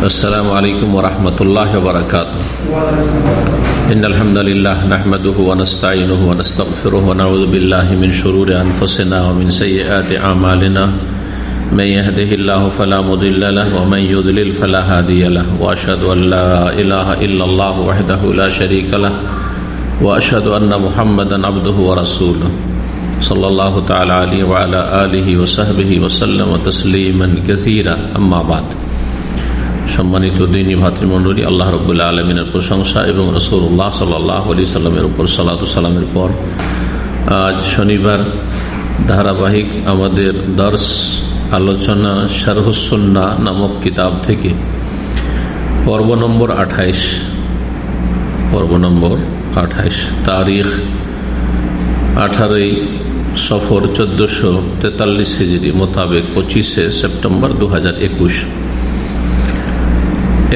السلام عليكم ورحمة الله وبركاته إن الحمد لله نحمده ونستعينه ونستغفره ونعوذ بالله من شرور أنفسنا ومن سيئات أعمالنا من يهده الله فلا مضل له ومن يضلل فلا هادي له۔ وأشهد أن لا إله إلا الله وحده لا شريك له۔ وأشهد أن محمدا عبده ورسوله صلى الله تعالى عليه وعلى آله وصحبه وسلم تسليما كثيرا أما بعد۔ সম্মানিত দিনী ভাতৃমণ্ডলী, আল্লাহ রবুল্লা আলমিনের প্রশংসা এবং রসৌল্লাহ সাল্লাহ আলি সাল্লামের উপর সালাত সালামের পর, আজ শনিবার ধারাবাহিক আমাদের দর্শ আলোচনা শারহুসন্না নামক কিতাব থেকে, পর্ব নম্বর আঠাইশ, পর্ব নম্বর আঠাইশ, তারিখ আঠারোই সফর চোদ্দশো তেতাল্লিশ হিজড়ি মোতাবেক পঁচিশে সেপ্টেম্বর দু হাজার একুশ।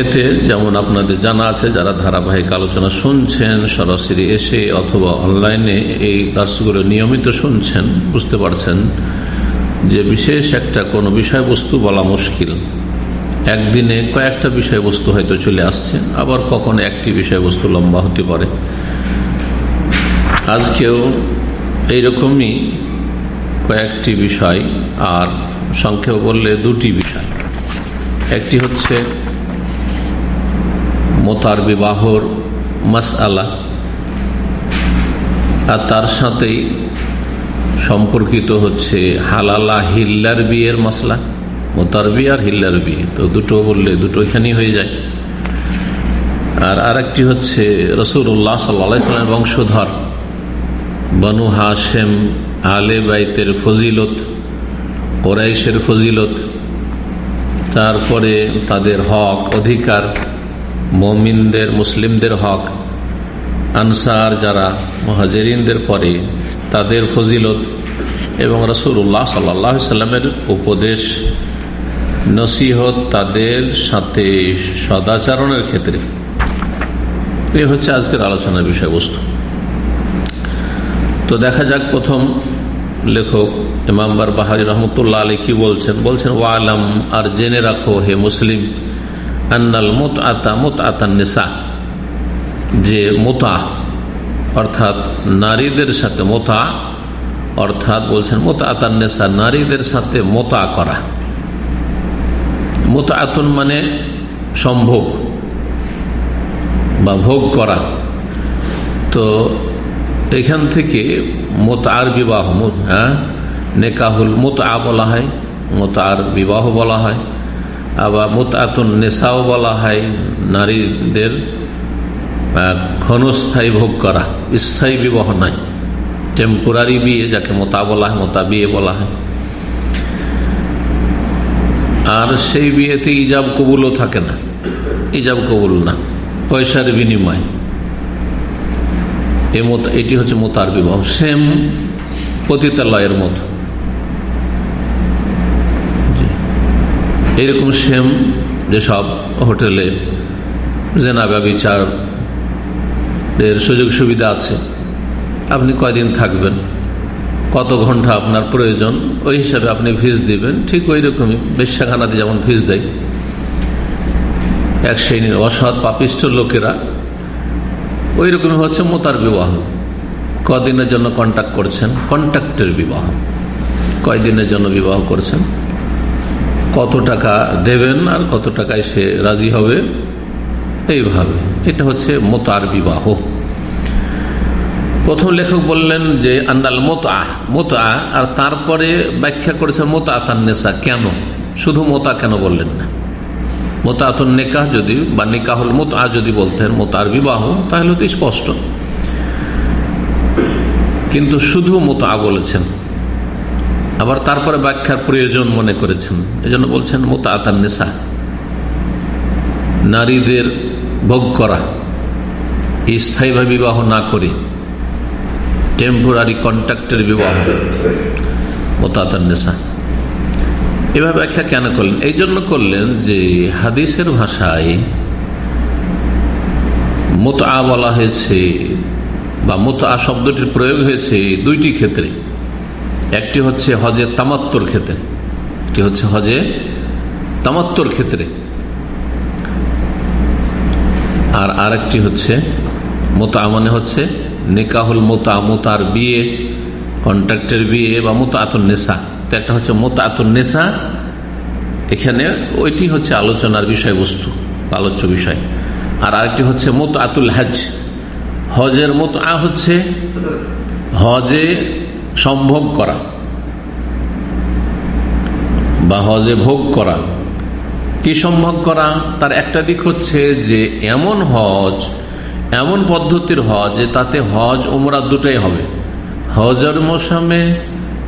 এতে যেমন আপনাদের জানা আছে, যারা ধারাবাহিক আলোচনা শুনছেন, সরাসরি এসে অথবা অনলাইনে এই দার্সগুলো নিয়মিত শুনছেন, বুঝতে পারছেন যে বিশেষ একটা কোনো বিষয়বস্তু বলা মুশকিল। একদিনে কয়েকটা বিষয়বস্তু হয়তো চলে আসছে, আবার কখনো একটি বিষয়বস্তু লম্বা হতে পারে। আজকেও এইরকমই কয়েকটি বিষয়, আর সংক্ষেপ বললে দুটি বিষয়। একটি হচ্ছে মোতার বিবাহর মাস আলা আর তার সাথেই সম্পর্কিত হচ্ছে হালালা হিল্লার বিয়ের মশলা মোতার বিয়ে আর হিল্লার বিয়ে। তো দুটো বললে দুটো এখানেই হয়ে যায়। আর আরেকটি হচ্ছে রসুল্লাহ সাল্লামের বংশধর বনু হাসেম আলে বাইতের ফজিলত ওরাইশের ফজিলত। তারপরে তাদের হক, অধিকার মমিনদের, মুসলিমদের হক। আনসার যারা, মহাজেরিনদের পরে তাদের ফজিলত এবং রসুল্লাহ সাল্লাহ সাল্লামের উপদেশ, নসিহত তাদের সাথে সদাচরণের ক্ষেত্রে। এ হচ্ছে আজকের আলোচনার বিষয়বস্তু। তো দেখা যাক প্রথম লেখক ইমামবার বাহারি রহমতুল্লাহ আলী কি বলছেন? বলছেন, ওয়ালাম আর জেনে রাখো হে মুসলিম আন্নাল আতা মোত আতান নেশা যে মোতা, অর্থাৎ নারীদের সাথে মোতা, অর্থাৎ বলছেন মোতা আতান নেশা নারীদের সাথে মোতা করা। মোতা আতন মানে সম্ভোগ বা ভোগ করা। তো এখান থেকে মোতার বিবাহ হ্যাঁ নেকাহুল মোতা বলা হয় মোতার বিবাহ বলা হয়। আবার মোতাতুন নেশাও বলা হয় নারীদের ক্ষণস্থায়ী ভোগ করা, স্থায়ী বিবাহ নয় টেম্পোরারি বিয়ে যাকে মোতা বলা হয়, মোতা বিয়ে বলা হয়। আর সেই বিয়েতে ইজাব কবুলও থাকে না, ইজাব কবুল না, পয়সার বিনিময়। এটি হচ্ছে মোতার বিবাহ সেম পতিতালয়ের মতো। এরকম সেম যেসব হোটেলে জেনাবা বিচার এর সুযোগ সুবিধা আছে। আপনি কয়দিন থাকবেন? কত ঘণ্টা আপনার প্রয়োজন? ওই হিসাবে আপনি ফিস দিবেন। ঠিক ওই রকমই। বেশ্যাখানাতে যেমন ফিস দেয়। এক শ্রেণির অসৎ পাপিষ্ট লোকেরা ওই রকমই হচ্ছে মোতার বিবাহ। কদিনের জন্য কন্ট্যাক্ট করছেন? কন্ট্যাক্টের বিবাহ। কয়দিনের জন্য বিবাহ করছেন? কত টাকা দেবেন আর কত টাকায় সে রাজি হবে? এইভাবে। এটা হচ্ছে মোতার বিবাহ। প্রথম লেখক বললেন যে, আন্নাল মোতা মোতা, আর তারপরে ব্যাখ্যা করেছেন মোতা আতান্নেসা কেন? শুধু মোতা কেন বললেন না? মোতাতুন নেকাহ যদি, বা নিকাহুল মোতা যদি বলতেন, মোতার বিবাহ, তাহলে তো স্পষ্ট। কিন্তু শুধু মোতা বলেছেন। আবার তারপরে ব্যাখ্যার প্রয়োজন মনে করেছেন। এজন্য বলছেন মোতা আতান নেশা নারীদের ভোগ করা স্থায়ীভাবে বিবাহ না করে টেম্পোরারি কন্ট্রাক্টের বিবাহ মোতা আতান নেশা এভাবে ব্যাখ্যা কেন করলেন? এই জন্য করলেন যে হাদিসের ভাষায় মোতা বলা হয়েছে বা মোতা শব্দটির প্রয়োগ হয়েছে দুইটি ক্ষেত্রে। একটি হচ্ছে হজে তামাত্তর ক্ষেত্রে, একটি হচ্ছে হজে তামাত্তর ক্ষেত্রে। আর আরেকটি হচ্ছে মোতা মানে হচ্ছে নিকাহুল মোতা মোতার বিয়ে, কন্ট্রাক্টের বিয়ে বা মোতা নেশা তো একটা হচ্ছে মোতা নেশা এখানে ওইটি হচ্ছে আলোচনার বিষয়বস্তু, আলোচ্য বিষয়। আর আরেকটি হচ্ছে মোত আতুল হাজ হজের মত আ হচ্ছে হজে সম্ভোগ করা বা হজে ভোগ করা। কি সম্ভব করা? তার একটা দিক হচ্ছে যে এমন হজ, এমন পদ্ধতির হজ যে তাতে হজ উমরা দুটাই হবে। হজের মৌসুমে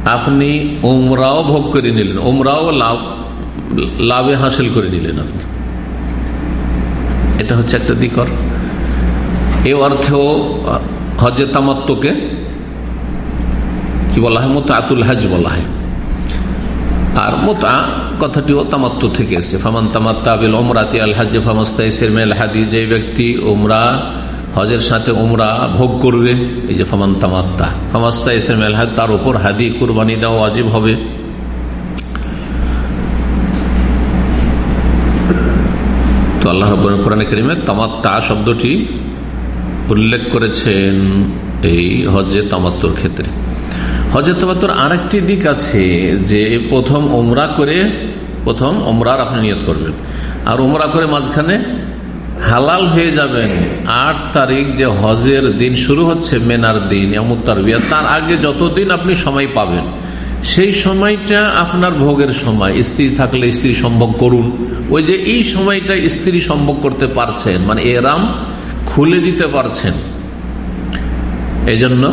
আপনি উমরাও ভোগ করে নিলেন, উমরাও লাভ, লাভে হাসিল করে নিলেন আপনি। এটা হচ্ছে একটা দিকর। এ অর্থেও হজে তামাত্মকে কি বলা হয়? মোতা আতুল হাজ বলা হয়। আর মোতা কথাটিও তামাত্ম থেকে এসছে। ফামান তামাত্তা বিল ওমরাতি আল হাজে ফামাস্তাইসের মেল হাদি, যে ব্যক্তি ওমরা হজের সাথে ওমরা ভোগ করবে, এই যে ফামান তামাত্তা, ফামাস্তাইসের মেল হাদ তার উপর হাদি কুরবানি দেওয়া অজীব হবে। তো আল্লাহ রব কোরআন করিমে তামাত্তা শব্দটি উল্লেখ করেছেন এই হজে তামাত্তর ক্ষেত্রে। হজে তামাত্তর আর একটি দিক আছে যে প্রথম ওমরা করে, প্রথম ওমরার আপনি নিয়ত করবেন। আর ওমরা করে মাঝখানে হালাল হয়ে যাবেন। আট তারিখ যে হজের দিন শুরু হচ্ছে, মেনার দিন এমুত্তার বিয়া তার আগে যতদিন আপনি সময় পাবেন, সেই সময়টা আপনার ভোগের সময়। স্ত্রী থাকলে স্ত্রী সম্ভব করুন। ওই যে এই সময়টা স্ত্রী সম্ভব করতে পারছেন মানে এরাম খুলে দিতে পারছেন। এই জন্য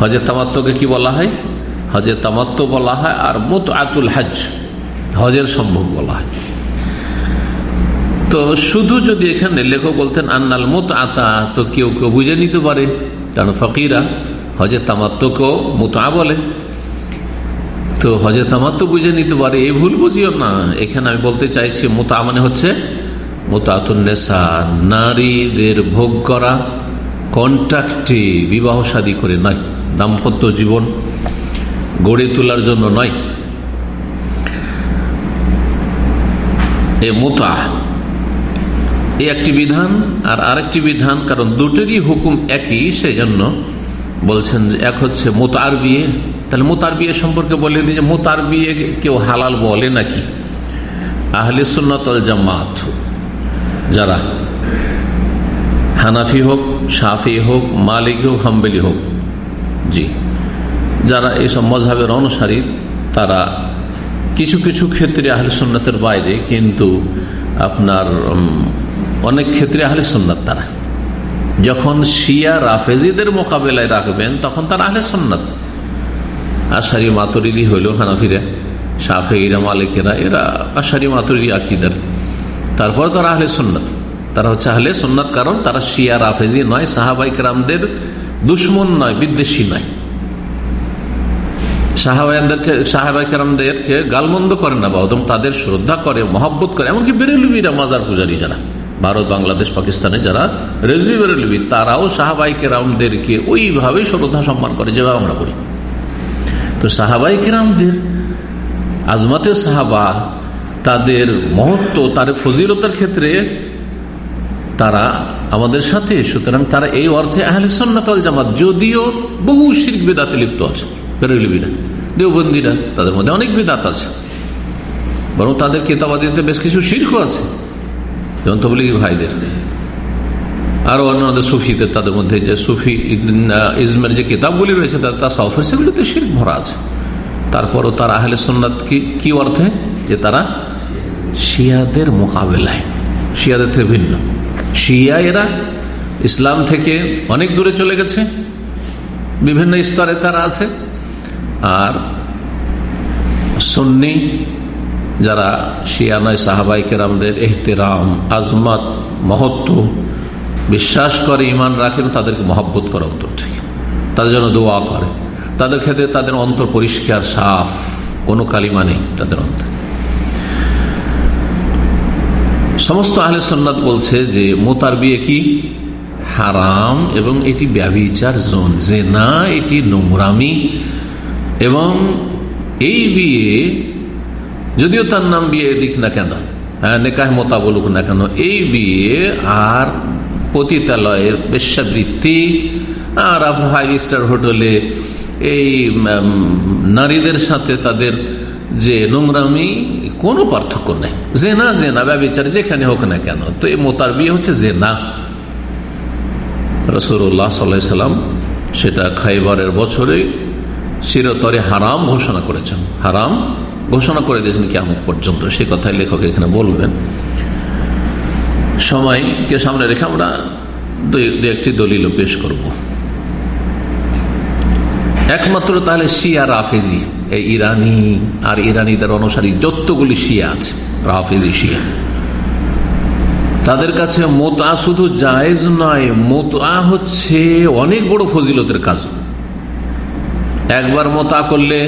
হজে তামাত্মকে কি বলা হয়? হজে তামাত্ম বলা হয় আর মত আতুল হজ হজের সম্ভব বলা হয়। তো শুধু যদি এখানে লেখক বলতেন, আন্নাল মত আতা তো কেউ কেউ বুঝে নিতে পারে, কারণ ফকিরা হজে তামাত্মকেও মোতা বলে। তো হজে তামাত্ম বুঝে নিতে পারে এই ভুল বুঝিও না। এখানে আমি বলতে চাইছি মোতা মানে হচ্ছে মোতাতুন্নেসা নারীদের ভোগ করা, কন্ট্রাক্টে বিবাহ শাদী করে নয়। দাম্পত্য জীবন গড়ে তোলার জন্য নয়। এ মোতা। এই একটি বিধান আর আরেকটি বিধান, কারণ দুটোরই হুকুম একই সেই জন্য বলছেন যে এক হচ্ছে মোতার বিয়ে। তাহলে মোতার বিয়ে সম্পর্কে বলে দিই যে মোতার বিয়ে কেউ হালাল বলে নাকি? আহলে সুন্নতল জামাত, যারা হানাফি হোক সাফি হোক, মালিক হোক, হাম্বেলি হোক জি। যারা এইসব মজাবের অনুসারী, তারা কিছু কিছু ক্ষেত্রে আহলে সুন্নতের বাইরে, কিন্তু আপনার অনেক ক্ষেত্রে আহলে সুন্নত তারা। যখন শিয়া রাফেজিদের মোকাবেলায় রাখবেন, তখন তারা আহলে সুন্নত। আশারি মাতরিদি হইল হানাফিরা সাফেরা মালিকেরা, এরা আশারি মাতরিদি আকিদার। তারপর তারা আহলে সুন্নত। তারা হচ্ছে আহলে সুন্নত, কারণ তারা শিয়া রাফেজি নয়, সাহাবাই কেরামদের দুশ্মন নয়, বিদ্বেষী নয়। সাহাবাইদেরকে সাহাবাই কেরামদেরকে গালমন্দ করে না বা তাদের শ্রদ্ধা করে, মহব্বত করে, এমনকি বেরেলুবিরা, মাজার পূজারী যারা, ভারত, বাংলাদেশ পাকিস্তানে যারা রেজবি বেরেলবি, তারাও সাহাবাই কেরামদেরকে ওইভাবেই শ্রদ্ধা সম্মান করে, যেভাবে আমরা করি। তো সাহাবাই কেরামদের আজমাতে সাহাবা, তাদের মহত্ব, তার ফজিলতার ক্ষেত্রে তারা আমাদের সাথে, সুতরাং তারা এই অর্থে আহলে জামাত, যদিও বহু শির্ক বেদাতে লিপ্ত আছে বেরোলিবিরা দেওবন্দিরা, তাদের মধ্যে অনেক বিদাত আছে, বরং তাদের কেতাবাদিতে বেশ কিছু শির্ক আছে যেমন তবলিগি ভাইদের আরও অন্যান্য সুফিদের তাদের মধ্যে যে সুফি ইজমের যে কিতাবগুলি রয়েছে তা সফর সেগুলিতে শির্ক ভরা আছে। তারপরও তার আহলে সন্ন্যত কি অর্থে? যে তারা শিয়াদের মোকাবেলায়, শিয়াদের থেকে ভিন্ন। শিয়া এরা ইসলাম থেকে অনেক দূরে চলে গেছে। বিভিন্ন স্তরে তারা আছে। আর সন্নি যারা শিয়া নয়, সাহাবাই কেরামদের এহতেরাম, আজমত, মহত্ব, বিশ্বাস করে ইমান রাখেন তাদেরকে মহব্বত করে অন্তর থেকে। তাদের জন্য দোয়া করে। তাদের ক্ষেত্রে তাদের অন্তর পরিষ্কার, সাফ, কোনো কালিমা নেই তাদের অন্তর। সমস্ত আহলে সন্ন্যত বলছে যে মোতার বিয়ে কি? হারাম এবং এটি ব্যবিচার জোন। যে না এটি নোংরামি। এবং এই বিয়ে, যদিও তার নাম বিয়ে দিক না কেন নেকাহ মোতা বলুক না কেন, এই বিয়ে আর পতিতালয়ের বেশ্যাবৃত্তি আর ফাইভ স্টার হোটেলে এই নারীদের সাথে তাদের যে নোংরামি কোনো পার্থক্য নেই। জেনা জেনা ব্যবচার যেখানে হোক না কেন। তো এই মোতার বিয়ে হচ্ছে জেনা। রসুল্লাহ সাল্লাম সেটা খাইবারের বছরে চিরতরে হারাম ঘোষণা করেছেন। হারাম ঘোষণা করে দিয়েছেন কেমন পর্যন্ত। সে কথাই লেখক এখানে বলবেন। সময়কে সামনে রেখে আমরা একটি দলিল পেশ করব। একমাত্র তাহলে শিয়া রাফেজি। এই ইরানি আর ইরানিদের অনুসারী যতগুলি শিয়া আছে, রাফেজি শিয়া। তাদের কাছে মোতা শুধু জায়েজ নয় মোতা হচ্ছে অনেক বড় ফজিলতের কাজ। একবার মোতা করলে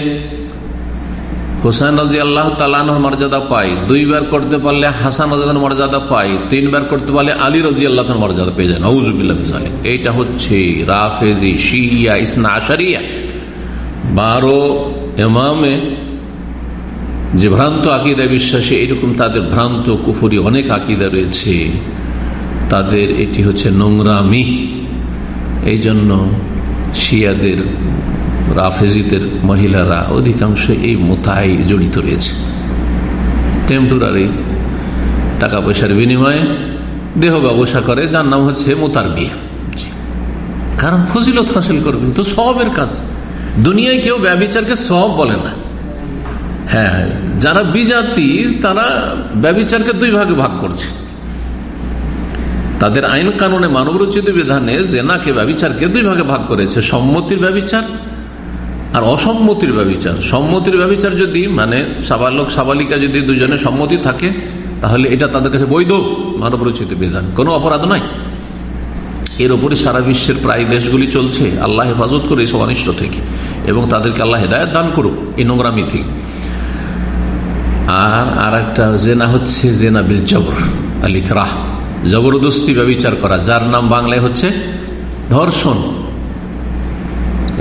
হুসাইন রাজি আল্লাহ তালানোর মর্যাদা পাই দুইবার করতে পারলে হাসান রাজার মর্যাদা পাই তিনবার করতে পারলে আলী রাজি আল্লাহ মর্যাদা পেয়ে যায়। নজুবিল্লাহ এইটা হচ্ছে রাফেজি শিয়া ইসনা আশারিয়া। বারো এমামে যে ভ্রান্ত আকিদা বিশ্বাসী এরকম তাদের ভ্রান্ত কুফুরি অনেক আকিদা রয়েছে, তাদের এটি হচ্ছে নোংরামি। এই জন্য শিয়াদের, রাফেজিদের মহিলারা অধিকাংশ এই মোতায় জড়িত রয়েছে। টেম্পোরারি টাকা পয়সার বিনিময়ে দেহ ব্যবসা করে, যার নাম হচ্ছে মোতার বিয়ে কারণ ফজিলত হাসিল করবে তো সবের কাজ। দুনিয়ায় কেউ ব্যবচারকে সব বলে না। হ্যাঁ যারা বিজাতি, তারা ব্যবচারকে দুই ভাগে ভাগ করছে। তাদের আইন কানুনে মানবরচিত বিধানে জেনাকে ব্যবচারকে দুই ভাগে ভাগ করেছে। সম্মতির ব্যবচার আর অসম্মতির ব্যবচার। সম্মতির ব্যবচার যদি মানে সাবালক, সাবালিকা যদি দুজনে সম্মতি থাকে, তাহলে এটা তাদের কাছে বৈধ মানবরচিত বিধান। কোনো অপরাধ নয় এর উপরে সারা বিশ্বের প্রায় দেশগুলি চলছে, আল্লাহ হেফাজত করে এসব অনিষ্ট থেকে এবং তাদেরকে আল্লাহ হেদায়ত দান করুক এই নোংরামি থেকে। আর আর একটা জেনা হচ্ছে জেনা বিল জবর আলিক রাহ জবরদস্তি ব্যবচার করা, যার নাম বাংলায় হচ্ছে ধর্ষণ।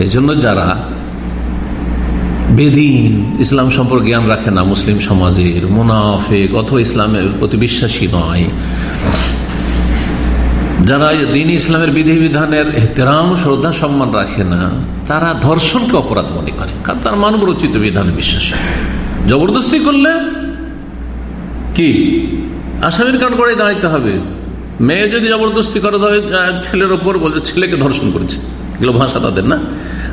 এই জন্য যারা বেদিন, ইসলাম সম্পর্কে জ্ঞান রাখে না, মুসলিম সমাজের, মুনাফেক, অথবা ইসলামের প্রতি বিশ্বাসী নয়। যারা দিন ইসলামের বিধিবিধানের এহতেরাম, শ্রদ্ধা, সম্মান রাখে না, তারা ধর্ষণকে অপরাধ মনে করে, কারণ তার মানব রচিত বিধানে বিশ্বাসী। জবরদস্তি করলে কি? আসামির কারণ করে দাঁড়াইতে হবে। মেয়ে যদি জবরদস্তি করে ছেলের ওপর বলছে ছেলেকে ধর্ষণ করেছে। এগুলো ভাষা তাদের না?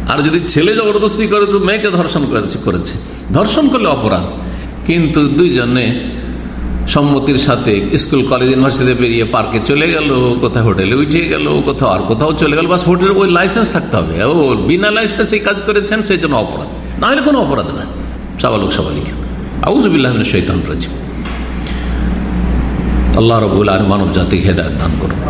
আর যদি ছেলে জবরদস্তি করে, তো মেয়েকে ধর্ষণ করেছে করেছে। ধর্ষণ করলে অপরাধ। কিন্তু দুইজনে সম্মতির সাথে স্কুল, কলেজ ইউনিভার্সিটি বেরিয়ে পার্কে চলে গেল, কোথাও হোটেলে উঠে গেল, কোথাও আর কোথাও চলে গেল, বাস হোটেলের ওই লাইসেন্স থাকতে হবে। ও বিনা লাইসেন্সে কাজ করেছেন, সেই জন্য অপরাধ। না হলে কোনো অপরাধ না। সাবালক, সাবালিকা। আউজবিল্লাহ শৈতান রাজি আল্লাহ রবুল আর মানব জাতিকে হেদায়ত দান করুন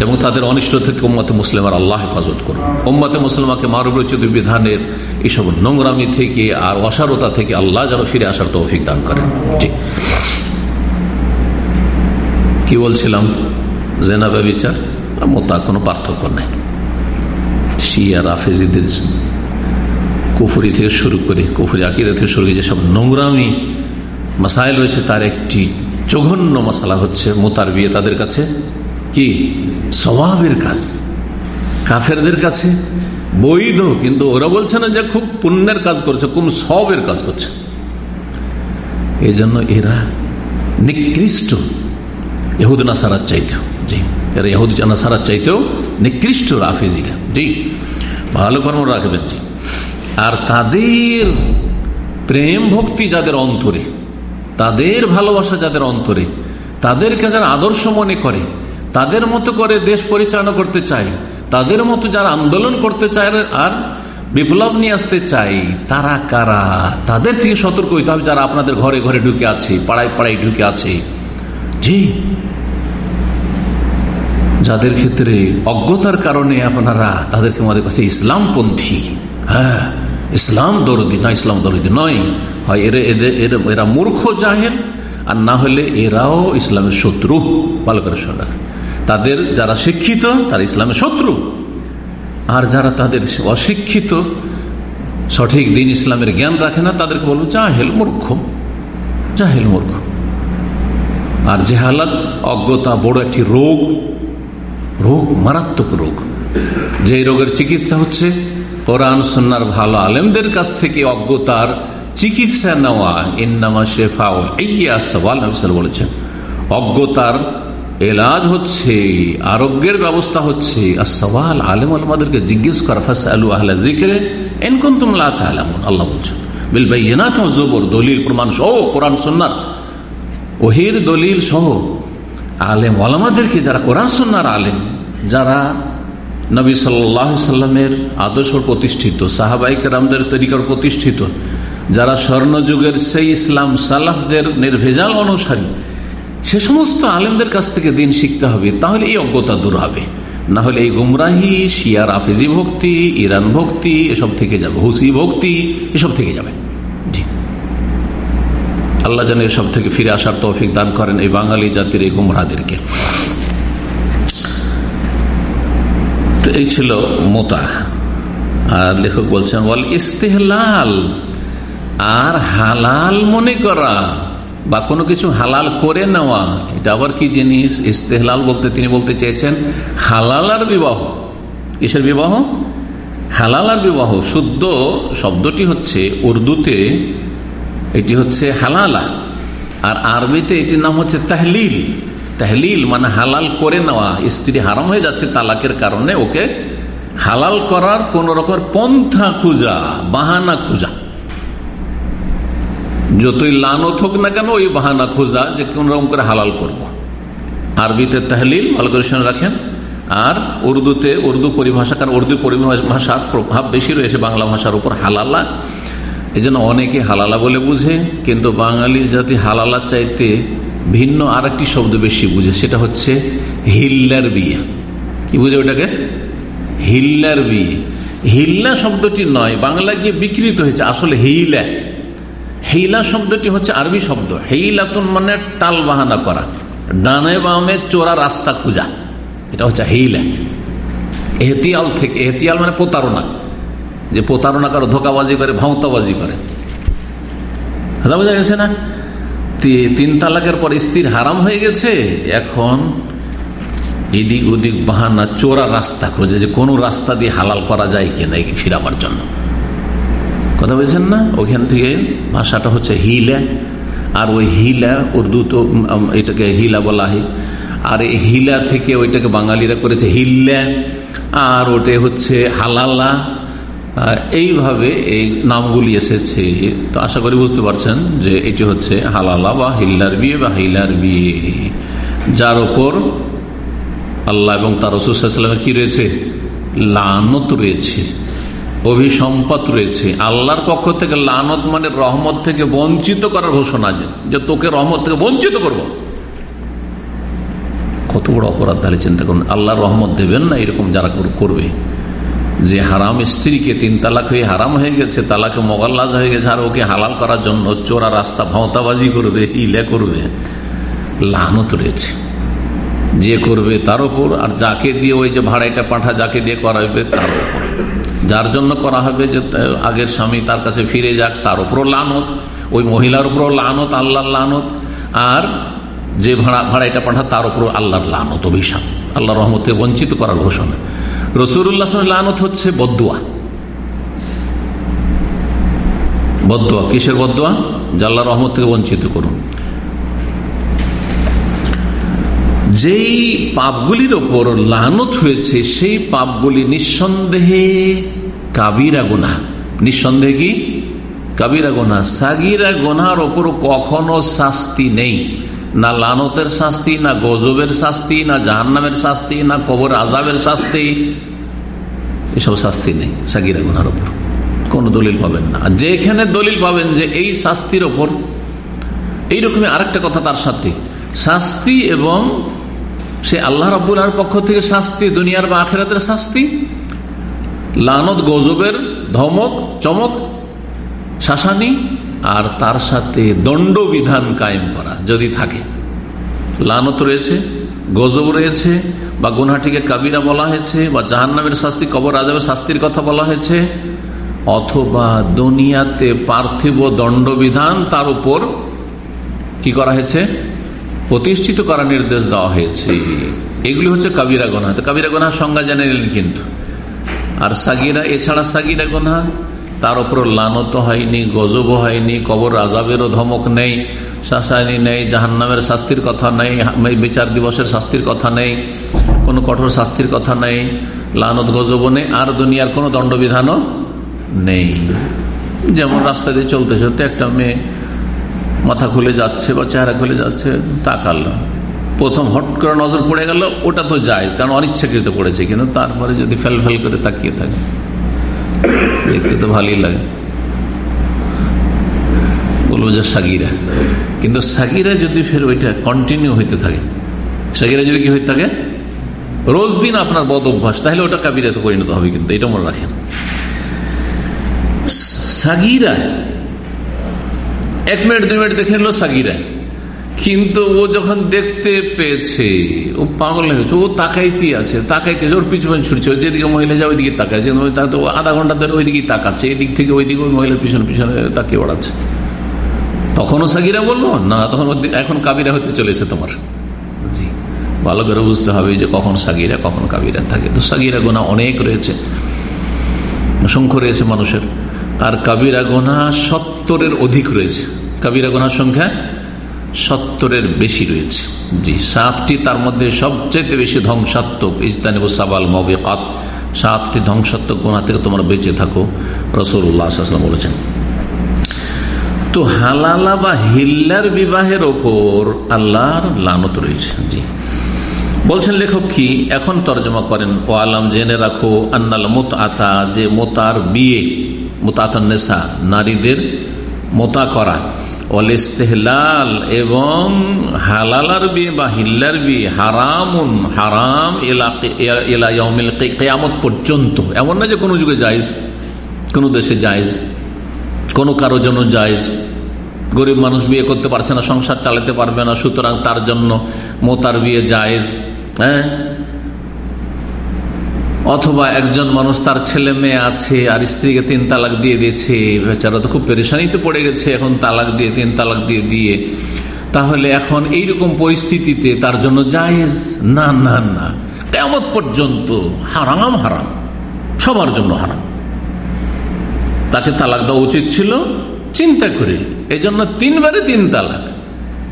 এবং তাদের অনিষ্ট থেকে উম্মতে মুসলিমার আল্লাহ হেফাজত করুন। উম্মতে মুসলিমাকে মানবরচিত বিধানের এইসব নোংরামি থেকে আর অসারতা থেকে আল্লাহ যেন ফিরে আসার তৌফিক দান করেন। ঠিক কি বলছিলাম? জেনাবে বিচার মোতা কোনো পার্থক্য নেই। শিয়া, রাফেজিদের কুফুরি থেকে শুরু করে কুফুরি আকিরা থেকে শুরু করে যেসব নোংরামি মাসাইল রয়েছে, তার একটি জঘন্য মশালা হচ্ছে মোতার বিয়ে। তাদের কাছে কি? স্বভাবের কাজ। কাফেরদের কাছে বৈধ, কিন্তু ওরা বলছে না যে খুব পুণ্যের কাজ করছে খুব সবের কাজ করছে। এই জন্য এরা নিকৃষ্ট। ইহুদ নাসারার চাইতেও জি এরা ইহুদ নাসারার চাইতেও নিকৃষ্ট রাফেজিরা জি ভালো কর্ম রাখবেন জি আর তাদের প্রেম ভক্তি যাদের অন্তরে তাদের ভালোবাসা যাদের অন্তরে তাদেরকে যারা আদর্শ মনে করে, তাদের মতো করে দেশ পরিচালনা করতে চায়, তাদের মতো যারা আন্দোলন করতে চায় আর বিপ্লব নিয়ে আসতে চাই তারা কারা? তাদের থেকে সতর্ক হইতে হবে যারা আপনাদের ঘরে ঘরে ঢুকে আছে, পাড়ায় পাড়ায় ঢুকে আছে। জি। যাদের ক্ষেত্রে অজ্ঞতার কারণে আপনারা তাদেরকে আমাদের কাছে ইসলামপন্থী। হ্যাঁ ইসলাম দরদি, না ইসলাম দরদি নয়। হয় এরা, এদের, এরা মূর্খ জাহেন আর না হলে এরাও ইসলামের শত্রু। ভালো করে শোনা তাদের যারা শিক্ষিত, তারা ইসলামের শত্রু। আর যারা তাদের অশিক্ষিত, সঠিক দিন ইসলামের জ্ঞান রাখে না, তাদেরকে বলব জাহেল, মূর্খ। জাহেল, মূর্খ। আর জেহালাত, অজ্ঞতা বড় একটি রোগ। রোগ, মারাত্মক রোগ। যে রোগের চিকিৎসা হচ্ছে, কোরআন সন্ন্যার ভালো আলেমদের কাছ থেকে অজ্ঞতার চিকিৎসা নেওয়া, ইন্নামা আসাল বলেছেন। অজ্ঞতার এলাজ হচ্ছে, আরোগ্যের ব্যবস্থা হচ্ছে। সওয়াল আলেম আলমাদেরকে জিজ্ঞেস করা ফাস আলু আহলা জিক্রে এনকুন তুমলা আল্লাহ বলছেন। বিল বাইনাত জবর, দলিল, প্রমাণ সহ, কোরআন সন্ন্যার ওহির দলিল সহ, আলেম আলমাদেরকে যারা কোরআন সন্ন্যার আলেম যারা নবী সাল্লামের আদর্শ প্রতিষ্ঠিত সাহাবাইক রামদের তরিকার প্রতিষ্ঠিত, যারা স্বর্ণযুগের সেই ইসলাম সালাফদের নির্ভেজাল অনুসারী, সে সমস্ত আলেমদের কাছ থেকে দিন শিখতে হবে, তাহলে এই অজ্ঞতা দূর হবে। না হলে এই গুমরাহি, শিয়ার আফেজি ভক্তি, ইরান ভক্তি, এসব থেকে যাবে, হুসি ভক্তি, এসব থেকে যাবে। আল্লাহ যেন এসব থেকে ফিরে আসার তৌফিক দান করেন এই বাঙালি জাতির এই গুমরাদেরকে তো এই ছিল মোতা। আর লেখক বলছেন বল ইস্তেহলাল, আর হালাল মনে করা বা কোনো কিছু হালাল করে নেওয়া, এটা আবার কি জিনিস? ইস্তেহলাল বলতে তিনি বলতে চেয়েছেন হালালার বিবাহ। কিসের বিবাহ? হালাল আর বিবাহ, শুদ্ধ শব্দটি হচ্ছে উর্দুতে, এটি হচ্ছে হালালা। আর আরবিতে এটির নাম হচ্ছে তাহলিল। তাহলিল মানে হালাল করে নেওয়া। স্ত্রী হারাম হয়ে যাচ্ছে তালাকের কারণে ওকে হালাল করার কোন রকমের পন্থা খুঁজা, বাহানা খুঁজা। যতই লানত হোক না কেন ওই বাহানা খোঁজা যে কোন রকম করে হালাল করব। আরবিতে তাহলিল, ভালো করে শুনে রাখেন। আর উর্দুতে, উর্দু পরিভাষা, কারণ উর্দু পরিভাষার প্রভাব বেশি রয়েছে বাংলা ভাষার উপর, হালালা। এই জন্য অনেকে হালালা বলে বুঝে, কিন্তু বাঙালি জাতি হালালা চাইতে ভিন্ন আর একটি শব্দ বেশি বুঝে, সেটা হচ্ছে হিল্লার বিয়ে। কি বুঝে ওটাকে? হিল্লার বিয়ে। হিল্লা শব্দটি নয় বাংলা গিয়ে বিকৃত হয়েছে, আসলে হিলা হেইলা শব্দটি হচ্ছে আরবি শব্দ। হেইলাতুন মানে টাল বাহানা করা, ডানে বামে চোরা রাস্তা খুঁজা। এটা হচ্ছে হেইলা। এহতিয়াল থেকে, এহতিয়াল মানে প্রতারণা, যে প্রতারণা করে, ধোকাবাজি করে, ভাঁওতাবাজি করে। বোঝা গেছে না? তিন তালাকের পর স্ত্রীর হারাম হয়ে গেছে। এখন এদিক ওদিক বাহানা চোরা রাস্তা খোঁজে যে কোন রাস্তা দিয়ে হালাল করা যায় কিনা ফিরাবার জন্য। কথা বলছেন না? ওইখান থেকে ভাষাটা হচ্ছে হিলা। আর ওই হিলা উর্দু তো এটাকে হিলা বলা হয়। আর এই হিলা থেকে ওইটাকে বাঙালিরা করেছে হিল্লা আর ওটা হচ্ছে হালালা। এইভাবে এই নামগুলি এসেছে। তো আশা করি বুঝতে পারছেন যে এটি হচ্ছে হালালা বা হিল্লার বিয়ে বা হিলার বিয়ে। যার ওপর আল্লাহ এবং তার রসুলামের কি রয়েছে? লানত রয়েছে, অভিসম্পদ রয়েছে। আল্লাহর পক্ষ থেকে লানত মানে রহমত থেকে বঞ্চিত করার ঘোষণা যে তোকে রহমত থেকে বঞ্চিত করব। কত বড় অপরাধ তাহলে চিন্তা করুন আল্লাহর রহমত দেবেন না এরকম যারা করবে। যে হারাম স্ত্রীকে তিন তালাক হয়ে হারাম হয়ে গেছে, তালাকে মোগাল্লাজ হয়ে গেছে, আর ওকে হালাল করার জন্য চোরা রাস্তা ভাঁওতাবাজি করবে ইলে করবে। লানত রয়েছে। যে করবে তার উপর, আর যাকে দিয়ে ওই যে ভাড়াইটা পাঠা যাকে দিয়ে করা হবে তার উপর। যার জন্য করা হবে যে আগের স্বামী তার কাছে ফিরে যাক, তার উপরও লানত ওই মহিলার উপরও লানত আল্লাহর লানত আর যে ভাড়া, ভাড়াইটা পাঠা তার উপর আল্লাহর লানত অভিশাপ। আল্লাহ রহমতে বঞ্চিত করার ঘোষণা। রসুরুল্লাহ লানত হচ্ছে বদুয়া। বদুয়া, কিসের বদুয়া? আল্লাহ রহমত থেকে বঞ্চিত করুন। যেই পাপগুলির ওপর লানত হয়েছে, সেই পাপগুলি নিঃসন্দেহে কাবিরা গোনা নিঃসন্দেহে কি? কাবিরা গোনা সাগিরা গোনার ওপর কখনো শাস্তি নেই। না লানতের শাস্তি, না গজবের শাস্তি, না জাহান্নামের শাস্তি, না কবর আজাবের শাস্তি, এসব শাস্তি নেই সাগিরা গোনার ওপর কোন দলিল পাবেন না। যেখানে দলিল পাবেন যে এই শাস্তির ওপর এইরকমই আরেকটা কথা তার সাথে। শাস্তি এবং সে আল্লাহ রব্বুল্লাহর পক্ষ থেকে শাস্তি, দুনিয়ার বা আখেরাতের শাস্তি, লানত, গজবের ধমক, চমক, শাসানি আর তার সাথে দণ্ডবিধান কায়েম করা যদি থাকে। লানত রয়েছে, গজব রয়েছে, বা গুনহাটিকে কাবিরা বলা হয়েছে, বা জাহান নামের শাস্তি, কবর আজাবের শাস্তির কথা বলা হয়েছে, অথবা দুনিয়াতে পার্থিব দণ্ডবিধান তার উপর কি করা হয়েছে? প্রতিষ্ঠিত করার নির্দেশ দেওয়া হয়েছে। এগুলি হচ্ছে কাবিরা তো কাবিরা গোনা সংজ্ঞা জানে নিলেন কিন্তু। আর সাগিরা, এছাড়া সাগিরা গোনা তার উপর লানত হয়নি গজব হয়নি, কবর আজাবেরও ধমক নেই শাসানি নেই, জাহান্নামের শাস্তির কথা নেই বিচার দিবসের শাস্তির কথা নেই, কোনো কঠোর শাস্তির কথা নেই, লানত গজব নেই, আর দুনিয়ার কোনো দণ্ডবিধানও নেই। যেমন রাস্তা দিয়ে চলতে চলতে একটা মেয়ে মাথা খুলে যাচ্ছে বা চেহারা খুলে যাচ্ছে, তাকাল। প্রথম হট করে নজর পড়ে গেল, ওটা তো যায় কারণ অনিচ্ছাকৃত পড়েছে, কিন্তু তারপরে যদি ফেল ফেল করে তাকিয়ে থাকে। দেখতে তো ভালোই লাগে। বলব যে সাগিরা কিন্তু সাকিরা যদি ফের ওইটা কন্টিনিউ হইতে থাকে সাগিরা যদি কি হইতে থাকে? রোজ দিন আপনার বদ অভ্যাস, তাহলে ওটা কাবিরাতে পরিণত হবে কিন্তু, এটা মনে রাখেন। সাগিরা এক মিনিট, দুই মিনিট দেখে নিল সাগিরা কিন্তু ও যখন দেখতে পেয়েছে, ও পাগল হয়েছে ও তাকাইতে আছে, তাকাইতে ওর পিছনে ছুটছে, যেদিকে মহিলা যায় ওইদিকে তাকাচ্ছে আধা ঘণ্টা ধরে ওইদিকেই তাকাচ্ছে, এদিক থেকে ওইদিকে ওই মহিলার পিছনে পিছনে তাকিয়ে বেড়াচ্ছে। তখনও সাগিরা বলল, না, তখন এখন কাবিরা হতে চলেছে তোমার। জি, ভালো করে বুঝতে হবে যে কখন সাগিরা, কখন কাবিরা থাকে। তো সাগিরা গোনা অনেক রয়েছে, অসংখ্য রয়েছে মানুষের। আর কাবিরা গোনা সত্তরের অধিক রয়েছে। কাবিরা গোনার সংখ্যা সত্তরের বেশি রয়েছে। জি, সাতটি তার মধ্যে সবচেয়ে বেশি ধ্বংসাত্মক ইস্তানিব সাবাল মবেকাত। সাতটি ধ্বংসাত্মক গোনা থেকে তোমরা বেঁচে থাকো রসুল্লাহ বলেছেন। তো হালালা বা হিল্লার বিবাহের ওপর আল্লাহর লানত রয়েছে। জি। বলছেন লেখক কি, এখন তর্জমা করেন ও আলাম জেনে রাখো, আন্নাল মোত আতা যে মোতার বিয়ে মোতাতনেসা নারীদের মোতা করা। অলেস্তেহলাল এবং হালালার বিয়ে বা হিল্লার বিয়ে হারামুন, হারাম কেয়ামত পর্যন্ত। এমন না যে কোনো যুগে যাইজ কোনো দেশে যাইজ কোনো কারও জন্য যাইজ গরিব মানুষ বিয়ে করতে পারছে না, সংসার চালাতে পারবে না, সুতরাং তার জন্য মোতার বিয়ে জায়েজ হ্যাঁ? অথবা একজন মানুষ তার ছেলে মেয়ে আছে আর স্ত্রীকে তিন তালাক দিয়ে দিয়েছে বেচারা তো খুব পেরেশানিতে পড়ে গেছে, এখন তালাক দিয়ে, তিন তালাক দিয়ে দিয়ে। তাহলে এখন এইরকম পরিস্থিতিতে তার জন্য জায়েজ? না না না। কেমন পর্যন্ত হারাম হারাম। সবার জন্য হারাম। তাকে তালাক দেওয়া উচিত ছিল চিন্তা করে। এই জন্য তিনবারে তিন তালাক।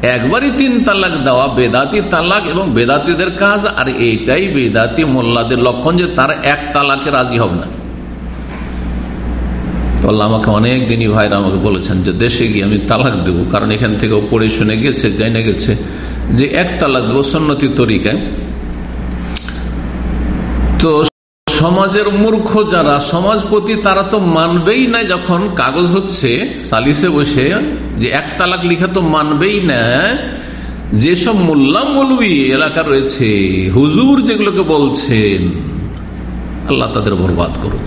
একবারই তিন তালাক দেওয়া বেদাতি তালাক এবং বেদাতিদের কাজ, আর এইটাই বেদাতি মোল্লাদের লক্ষণ যে তার এক তালাকে রাজি হবে না। আমাকে অনেক দিনই ভাইরা আমাকে বলেছেন যে দেশে গিয়ে আমি তালাক দেবো, কারণ এখান থেকে পড়ে শুনে গেছে, জেনে গেছে যে এক তালাক দেবো তরিকায়। তো সমাজের মূর্খ যারা সমাজপতি তারা তো মানবেই না যখন কাগজ হচ্ছে, সালিসে বসে যে এক তালাক লিখা তো মানবেই না। যেসব মোল্লা মৌলবী এলাকা রয়েছে, হুজুর যেগুলোকে বলছেন, আল্লাহ তাদের বরবাদ করুক।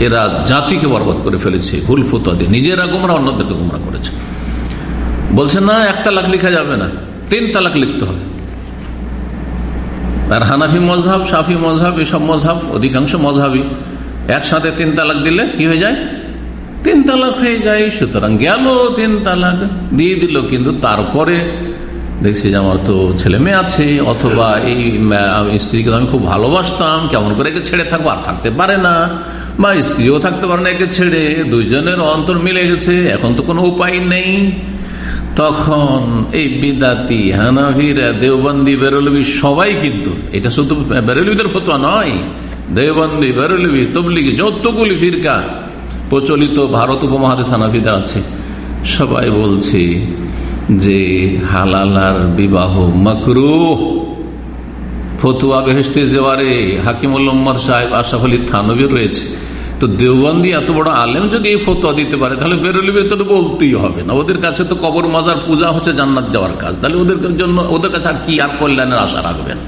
এরা জাতিকে বরবাদ করে ফেলেছে ভুল ফুতা দিয়ে। নিজেরা গুমরা, অন্যদেরকে গুমরা করেছে। বলছে, না, এক তালাক লিখা যাবে না, তিন তালাক লিখতে হবে। আর হানাফি মজহাব সাফি মজহাব, এসব মজহাব, অধিকাংশ মজহাবই একসাথে তিন তালাক দিলে কি হয়ে যায়? তিন তালাক হয়ে যায়, সুতরাং গেল তিন তালাক, দিয়ে দিল, কিন্তু তারপরে দেখছি যে আমার তো ছেলে মেয়ে আছে, অথবা এই স্ত্রীকে আমি খুব ভালোবাসতাম, কেমন করে একে ছেড়ে থাকব, আর থাকতে পারে না। বা স্ত্রীও থাকতে পারে না একে ছেড়ে, দুইজনের অন্তর মিলে গেছে, এখন তো কোনো উপায় নেই। তখন এই বিদাতি, হানাফিরা, দেওবন্দি, বেরলবি সবাই কিন্তু, এটা শুধু বেরলবিদের ফতোয়া নয়, দেওবন্দি, বেরলবি, তবলিগি, যতগুলি ফিরকা প্রচলিত ভারত উপমহাদেশ হানাফিদের আছে, সবাই বলছে যে হালালার বিবাহ মকরু ফতুয়া বেহেস্তে জেওয়ারে হাকিমুল সাহেব আশাফ আলী থানবীর রয়েছে। তো দেওবন্দি এত বড় আলেম যদি এই ফতোয়া দিতে পারে, তাহলে বেরোলিবে তো বলতেই হবে না। ওদের কাছে তো কবর মাজার পূজা হচ্ছে জান্নাত যাওয়ার কাজ। তাহলে ওদের জন্য, ওদের কাছে আর কি আর কল্যাণের আশা রাখবেন?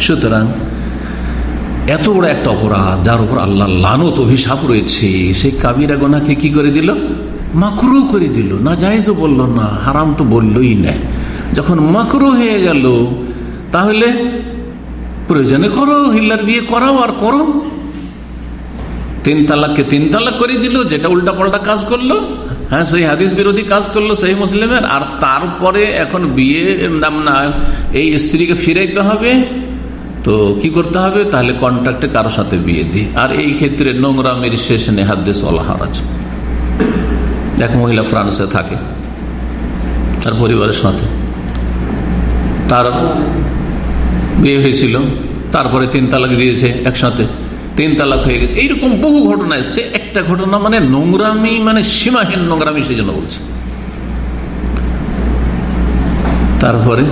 সুতরাং এত বড় একটা অপরাধ, যার উপর আল্লাহ লানত অভিশাপ রয়েছে, সেই কাবিরা গোনাকে কি করে দিল? মাকরু করে দিল। না যাইজও বলল না, হারাম তো বললই না। যখন মাকরু হয়ে গেল, তাহলে প্রয়োজনে করো, হিল্লার বিয়ে করাও আর করো। তিন তালাককে তিন তালাক করে দিল, যেটা উল্টা পাল্টা কাজ করল। হ্যাঁ সেই হাদিস বিরোধী কাজ করল সেই মুসলিমের। আর তারপরে এখন বিয়ে, নাম না, এই স্ত্রীকে ফিরাইতে হবে। তো কি করতে হবে? তাহলে কন্ট্রাক্টে কারোর সাথে বিয়ে দিই। আর এই ক্ষেত্রে নোংরামের শেষ নেহাদ্দেশ অলাহারাজ এক মহিলা ফ্রান্সে থাকে, তার পরিবারের সাথে। তার বিয়ে হয়েছিল, তারপরে তিন তালাক দিয়েছে একসাথে। তিন তালাক হয়ে গেছে। এইরকম বহু ঘটনা এসছে। একটা ঘটনা মানে নোংরামি মানে সীমাহীন নোংরামি সেই জন্য বলছে। তারপরে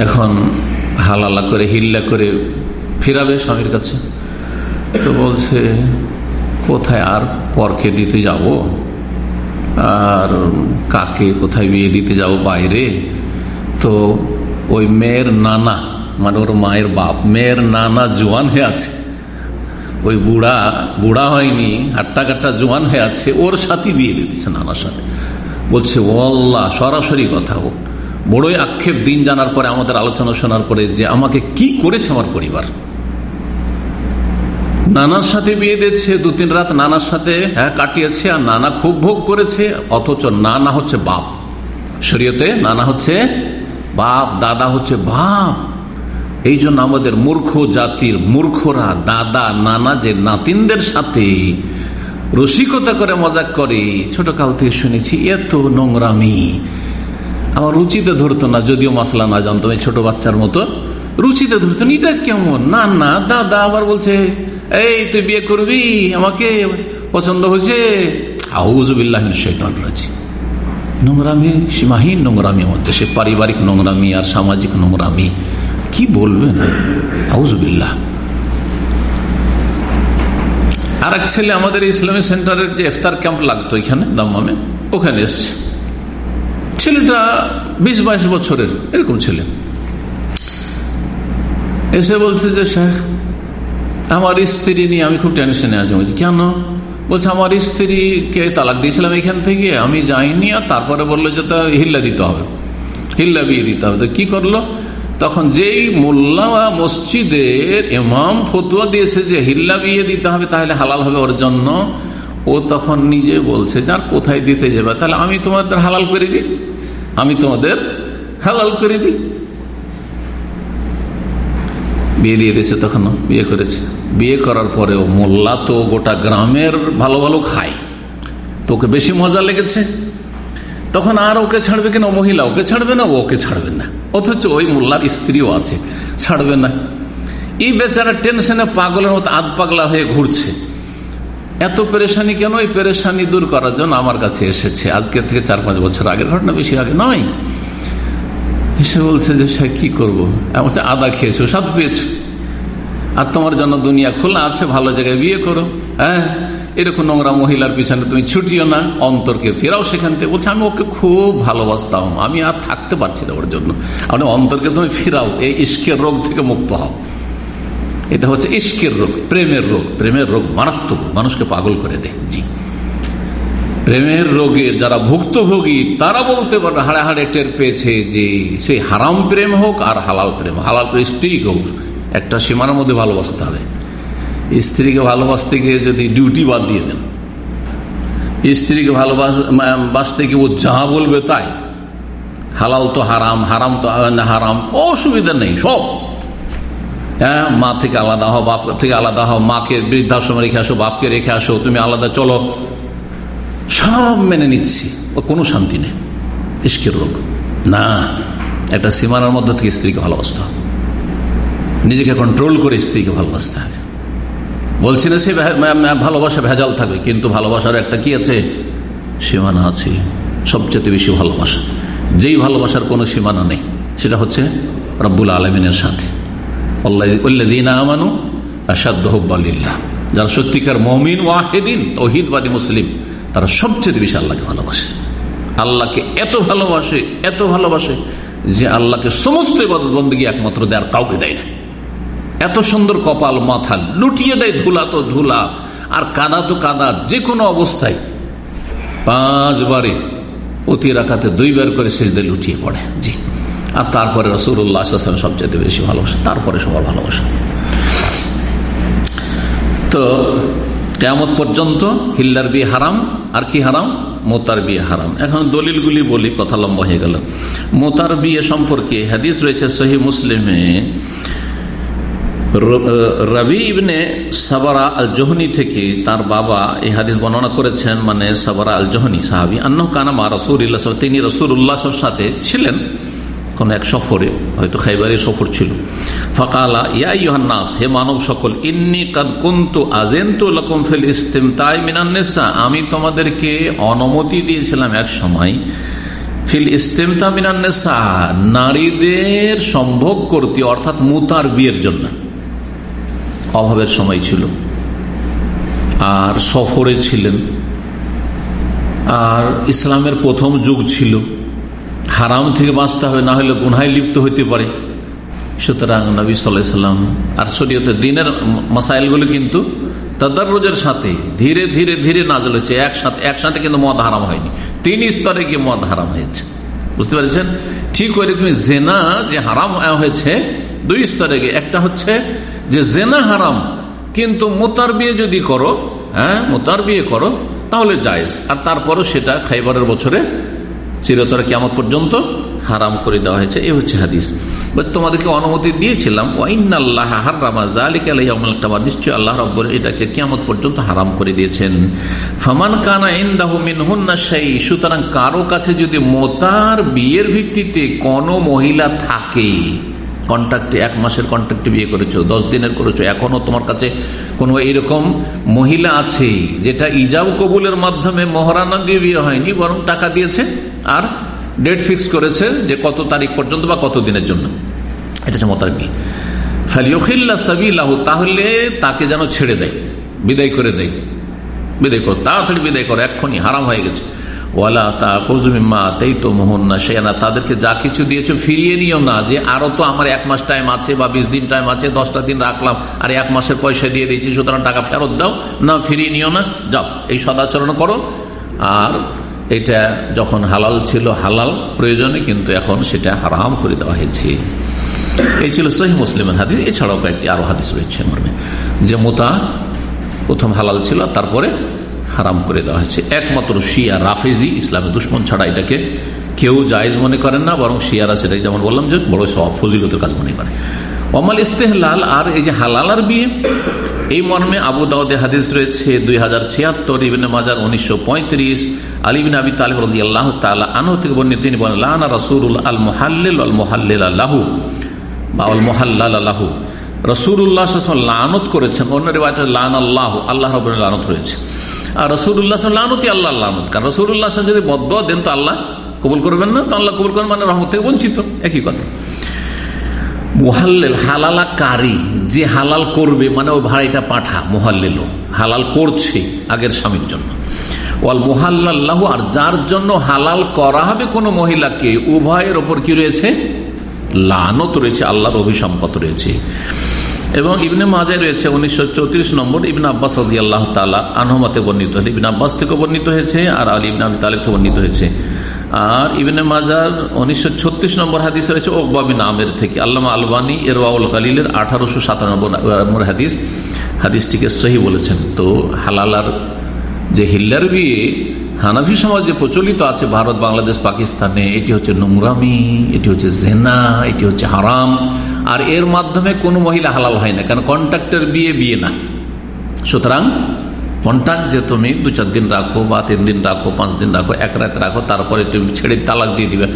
এখন হালালা করে, হিল্লা করে ফিরাবে স্বামীর কাছে। তো বলছে, কোথায় আর পরকে দিতে যাব? আর কাকে কোথায় বিয়ে দিতে যাব বাইরে? তো ওই মেয়ের নানা মানে ওর মায়ের বাপ। মেয়ের নানা জোয়ান হয়ে আছে। ওই বুড়া বুড়া হয়নি হাট্টা কাট্টা জোয়ান হয়ে আছে, ওর সাথে বিয়ে দিতেছে নানার সাথে। বলছে ওল্লা সরাসরি কথা ও। বড়ই আক্ষেপ দিন জানার পরে, আমাদের আলোচনা শোনার পরে যে আমাকে কি করেছে আমার পরিবার। নানার সাথে বিয়ে দিচ্ছে দু তিন রাত নানার সাথে হ্যাঁ কাটিয়েছে, আর নানা খুব ভোগ করেছে, অথচ নানা হচ্ছে বাপ। শরীয়তে নানা হচ্ছে বাপ, দাদা হচ্ছে বাপ। এই জন্য আমাদের মূর্খ জাতির মূর্খরা, দাদা, নানা যে নাতিনদের সাথে রসিকতা করে মজাক করে ছোট কাল থেকে শুনেছি, এত নোংরামি। আমার রুচিতে ধরতো না, যদিও মাসলা না জানতো এই ছোট বাচ্চার মতো। রুচিতে ধরতো না, এটা কেমন? না না, দাদা আবার বলছে, এই, তুই বিয়ে করবি? আমাকে পছন্দ হয়েছে? আউজবিল্লাহ শৈতান নোংরামি, সীমাহীন নোংরামি মধ্যে সে পারিবারিক নোংরামি আর সামাজিক নোংরামি। কি বলবেন? হাউজবিল্লাহ আর এক ছেলে আমাদের ইসলামী সেন্টারের যে ইফতার ক্যাম্প লাগতো এখানে, দাম্মামে, ওখানে এসছে। ছেলেটা বিশ বাইশ বছরের, এরকম ছেলে। এসে বলছে যে, শেখ, আমার স্ত্রী নিয়ে আমি খুব টেনশনে আছি। বলছি, কেন? বলছে, আমার স্ত্রীকে তালাক দিয়েছিলাম এখান থেকে, আমি যাইনি। আর তারপরে বলল যে, তা হিল্লা দিতে হবে। হিল্লা বিয়ে দিতে হবে। তো কি করল? তখন যেই মোল্লা মসজিদের ইমাম ফতুয়া দিয়েছে যে হিল্লা বিয়ে দিতে হবে, তাহলে হালাল হবে ওর জন্য, ও তখন নিজে বলছে যে কোথায় দিতে যাবে? তাহলে আমি তোমাদের হালাল করে দিই, আমি তোমাদের হালাল করে দিই। বিয়ে দিয়ে দিয়েছে তখন, বিয়ে করেছে। বিয়ে করার পরেও মোল্লা তো গোটা গ্রামের ভালো ভালো খায়। তোকে বেশি মজা লেগেছে? তখন আর ওকে ছাড়বে কেন? মহিলা, ওকে ছাড়বে না? ওকে ছাড়বে না। অথচ ওই মোল্লার স্ত্রীও আছে, ছাড়বে না। এই বেচারা টেনশনে পাগলের মতো আধ পাগলা হয়ে ঘুরছে। এত পেরেশানি কেন? এই পেরেশানি দূর করার জন্য আমার কাছে এসেছে। আজকে থেকে চার পাঁচ বছর আগের ঘটনা, বেশি আগে নয়। এসে বলছে যে, সে কি করব? এমন আদা খেয়েছো সাত পেয়েছ। আর তোমার জন্য দুনিয়া খোলা আছে, ভালো জায়গায় বিয়ে করো। হ্যাঁ? এরকম নোংরা মহিলার পিছনে তুমি ছুটিও না, অন্তরকে ফেরাও সেখান থেকে। বলছে, আমি ওকে খুব ভালোবাসতাম। আমি আর থাকতে পারছি না ওর জন্য। আপনি অন্তরকে তুমি ফেরাও, এই ইস্কের রোগ থেকে মুক্ত হও। এটা হচ্ছে ইস্কের রোগ, প্রেমের রোগ। প্রেমের রোগ মারাত্মক। মানুষকে পাগল করে দেয়। জি। প্রেমের রোগের যারা ভুক্তভোগী, তারা বলতে পারে, হাড়ে হাড়ে টের পেয়েছে যে সেই হারাম প্রেম হোক আর হালাল প্রেম হালাল স্ত্রীকে হোক একটা সীমার মধ্যে ভালোবাসতে হবে। স্ত্রীকে ভালোবাসতে গিয়ে যদি ডিউটি বাদ দিয়ে দেন, স্ত্রীকে ভালোবাসতে গিয়ে ও যা বলবে তাই। হালাল তো হারাম হারাম তো হারাম, অসুবিধা নেই, সব। হ্যাঁ মা থেকে আলাদা হও, বাপ থেকে আলাদা হও, মাকে বৃদ্ধাশ্রমে রেখে আসো, বাপকে রেখে আসো, তুমি আলাদা, চলো। সব মেনে নিচ্ছি, ও কোনো শান্তি নেই ইস্কের রোগ। না, একটা সীমানার মধ্য থেকে স্ত্রীকে ভালোবাসতে হবে। নিজেকে কন্ট্রোল করে স্ত্রীকে ভালোবাসতে হবে। বলছি না সে ভালোবাসা ভেজাল থাকবে, কিন্তু ভালোবাসার একটা কি আছে? সীমানা আছে, সবচেয়ে বেশি ভালোবাসা। যেই ভালোবাসার কোনো সীমানা নেই, সেটা হচ্ছে রব্বুল আলমিনের সাথে। যারা সত্যিকার মমিন, ওয়াহেদিন, তহিদবাদী মুসলিম, তারা সবচেয়ে বেশি আল্লাহকে ভালোবাসে। আল্লাহকে এত ভালোবাসে এত ভালোবাসে যে আল্লাহকে সমস্ত বন্দী একমাত্র দেয় কাউকে দেয় না। এত সুন্দর কপাল, মাথা লুটিয়ে দেয় ধুলা তো ধুলা, আর কাদা তো কাদা যে কোনো অবস্থায় পাঁচবারে প্রতি রাখাতে দুইবার করে শেষদের লুটিয়ে পড়ে, জি। আর তারপরে রসুল্লাহ আসলাম সবচেয়ে বেশি ভালোবাসা, তারপরে সবার ভালোবাসা। তো কেমত পর্যন্ত হিল্লার বিয়ে হারাম, আর কি হারাম? মোতার বিয়ে হারাম। এখন দলিলগুলি বলি, কথা লম্বা হয়ে গেল। মোতার বিয়ে সম্পর্কে হাদিস রয়েছে সহি মুসলিমে রবি ইবনে সাবারা আল জহনি থেকে তার বাবা এই হাদিস বর্ণনা করেছেন মানে সাবারা আল জহনি সাহাবি আন্ন কানামা রসুর তিনি রসুর উল্লাহ সাথে ছিলেন। কোন এক সফরে, হয়তো খাইবারের সফর ছিল। ফকালা, ইয়া ইহান্নাস হে মানব সকল, ইন্নি কাদ কুন্তু লকম ফিল ইস্তেমতাই মিনান্নেসা আমি তোমাদেরকে অনুমতি দিয়েছিলাম এক সময়, ফিল ইস্তেমতা মিনান্নেসা নারীদের সম্ভোগ করতে, অর্থাৎ মুতার বিয়ের জন্য। অভাবের সময় ছিল। আর সফরে ছিলেন। আর ইসলামের প্রথম যুগ ছিল। হারাম থেকে বাঁচতে হবে, না হলে গুনহায় লিপ্ত হইতে পারে। সুতরাং নবী সাল্লাম আর শরীয়তে দিনের মাসাইলগুলো কিন্তু রোজের সাথে ধীরে ধীরে ধীরে নাজল হচ্ছে একসাথে একসাথে কিন্তু মদ হারাম হয়নি। তিন স্তরে গিয়ে মদ হারাম হয়েছে। বুঝতে পারছেন? ঠিক ওই রকম জেনা যে হারাম হয়েছে, দুই স্তরে গিয়ে। একটা হচ্ছে যে জেনা হারাম, কিন্তু মোতার বিয়ে যদি করো হ্যাঁ মোতার বিয়ে করো, তাহলে যাইস আর তারপরও সেটা খাইবারের বছরে, চিরতরে কেমন পর্যন্ত হারাম করে দেওয়া হয়েছে। এই হচ্ছে হাদিস। তোমাদেরকে অনুমতি দিয়েছিলাম নিশ্চয় আল্লাহ রব্বর এটাকে কেমন পর্যন্ত হারাম করে দিয়েছেন। ফামান কানা ইন্দাহুমিন সেই সুতরাং কারও কাছে যদি মোতার বিয়ের ভিত্তিতে কোন মহিলা থাকে কন্ট্রাক্টে এক মাসের কন্ট্রাক্টে বিয়ে করেছ, দশ দিনের করেছ, এখনও তোমার কাছে কোনো এরকম মহিলা আছে, যেটা ইজাব কবুলের মাধ্যমে মহারানা দিয়ে বিয়ে হয়নি, বরং টাকা দিয়েছে, আর ডেট ফিক্স করেছে যে কত তারিখ পর্যন্ত বা কত দিনের জন্য। এটা হচ্ছে মতার বিয়ে ফালিয়খিল্লা সাবিলাহু, তাহলে তাকে যেন ছেড়ে দেয়, বিদায় করে দেয়। বিদায় করো, তাড়াতাড়ি বিদায় করো, এক্ষুনি, হারাম হয়ে গেছে। তা তেই তো মোহন না, তাদেরকে যা কিছু দিয়েছ ফিরিয়ে নিও না, যে তো আমার এক মাস টাইম আছে বা বিশ দিন টাইম আছে, দশটা দিন রাখলাম, আর এক মাসের পয়সা দিয়ে দিয়েছি, সুতরাং টাকা ফেরত দাও, না, ফিরিয়ে নিও না, যাও, এই সদাচরণ করো। আর এটা যখন হালাল ছিল হালাল প্রয়োজনে, কিন্তু এখন সেটা হারাম করে দেওয়া হয়েছে। এই ছিল সহি মুসলিমের হাদিস। এছাড়াও কয়েকটি আরও হাদিস রয়েছে মর্মে যে মোতা প্রথম হালাল ছিল, তারপরে হারাম করে দেওয়া হয়েছে। একমাত্র শিয়া রাফেজি, ইসলামের দুশ্মন ছাড়া এটাকে কেউ জায়েজ মনে করেন না, বরং শিয়ারা সেটাই যেমন বললাম যে বড় সব ফজিলতের কাজ মনে করে। অমাল ইস্তেহলাল আর এই যে হালাল আর বিয়ে, এই মর্মে আবু দাউদে হাদিস রয়েছে দুই হাজার ছিয়াত্তর, ইবিনে মাজার উনিশশো পঁয়ত্রিশ আলিবিন আবি তালিব রাজি আল্লাহ তালা আনহ থেকে বর্ণিত, তিনি বলেন, লানা রাসুল আল মোহাল্লিল আল মোহাল্লিল আল্লাহু বা আল মোহাল্লাল আল্লাহু রসুল্লাহ লানত করেছেন। অন্য রেবাজ লান আল্লাহ আল্লাহ রব লানত রয়েছে। আর রসুল্লাহ লানতি আল্লাহ লানত। কারণ রসুল্লাহ যদি বদ্ধ দেন, তো আল্লাহ কবুল করবেন না। তো আল্লাহ কবুল করবেন মানে রহমত থেকে বঞ্চিত। একই কথা। মোহাল্লেল হালালা কারি যে হালাল করবে মানে ও ভাড়াইটা পাঠা মোহাল্লেল হালাল করছে আগের স্বামীর জন্য। ওয়াল মোহাল্লাহ আর যার জন্য হালাল করা হবে কোনো মহিলাকে, উভয়ের ওপর কি রয়েছে? লানত রয়েছে, আল্লাহর অভিসম্পত রয়েছে। এবং ইবনে মাজায় রয়েছে উনিশশো চৌত্রিশ নম্বর, ইবিন আব্বাস আল্লাহ তালা আনহমতে বর্ণিত হয়েছে। ইবিন আব্বাস থেকে বর্ণিত হয়েছে, আর আলী ইবিন আবি তালেব থেকে বর্ণিত হয়েছে। আর ইবনে মাজার উনিশশো নম্বর হাদিস রয়েছে ওকবাবিন আমের থেকে। আল্লামা আলবানী এর ওয়াউল কালিলের আঠারোশো সাতানব্বই হাদিস। হাদিসটিকে সহি বলেছেন। তো হালালার যে হিল্লার বিয়ে, হানাফি সমাজে প্রচলিত আছে ভারত, বাংলাদেশ, পাকিস্তানে, এটি হচ্ছে নোংরামি, এটি হচ্ছে জেনা, এটি হচ্ছে হারাম। আর এর মাধ্যমে কোনো মহিলা হালাল হয় না, কারণ কন্ট্রাক্টের বিয়ে বিয়ে না। সুতরাং কন্ট্রাক্ট যে তুমি দু চার দিন রাখো বা তিন দিন রাখো, পাঁচ দিন রাখো, এক রাত রাখো, তারপরে তুমি ছেড়ে তালাক দিয়ে দিবে।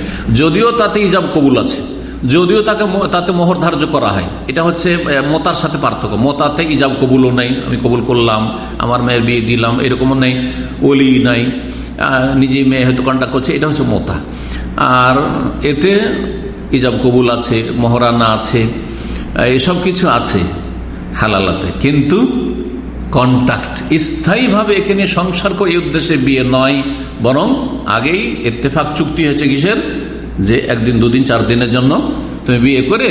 যদিও তাতে ইজাব কবুল আছে, যদিও তাকে তাতে মোহর ধার্য করা হয়, এটা হচ্ছে মোতার সাথে পার্থক্য। মোতাতে ইজাব কবুলও নেই, আমি কবুল করলাম, আমার মেয়ের বিয়ে দিলাম, এরকমও নেই, ওলি নাই নিজে মেয়ে হয়তো কন্ট্যাক্ট করছে, এটা হচ্ছে মোতা। আর এতে ইজাব কবুল আছে, মহরানা আছে এসব কিছু আছে হালালাতে। কিন্তু কন্ট্যাক্ট স্থায়ীভাবে এখানে সংসার করে এই উদ্দেশ্যে বিয়ে নয়, বরং আগেই এত্তেফাক চুক্তি হয়েছে কিসের? যে একদিন, দুদিন, চার দিনের জন্য তুমি বিয়ে করে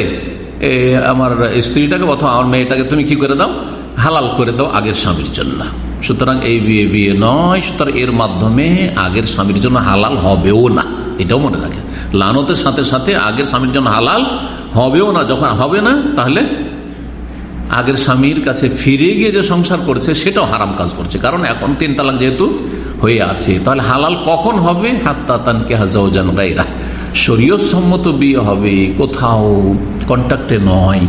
আমার স্ত্রীটাকে অথবা আমার মেয়েটাকে তুমি কি করে দাও? হালাল করে দাও আগের স্বামীর জন্য। সুতরাং এই বিয়ে বিয়ে নয়, সুতরাং এর মাধ্যমে আগের স্বামীর জন্য হালাল হবেও না। এটাও মনে রাখে। লানতের সাথে সাথে আগের স্বামীর জন্য হালাল হবেও না, যখন হবে না, তাহলে আগের স্বামীর কাছে ফিরে গিয়ে যে সংসার করছে, সেটাও হারাম কাজ করছে। কারণ এখন তিন তালাক যেহেতু হয়ে আছে, তাহলে হালাল কখন হবে? হাত্তা তানকে হাজাউজান গাইরা শরীয়ত সম্মত বিয়ে হবে, কোথাও কন্ট্যাক্টে নয়।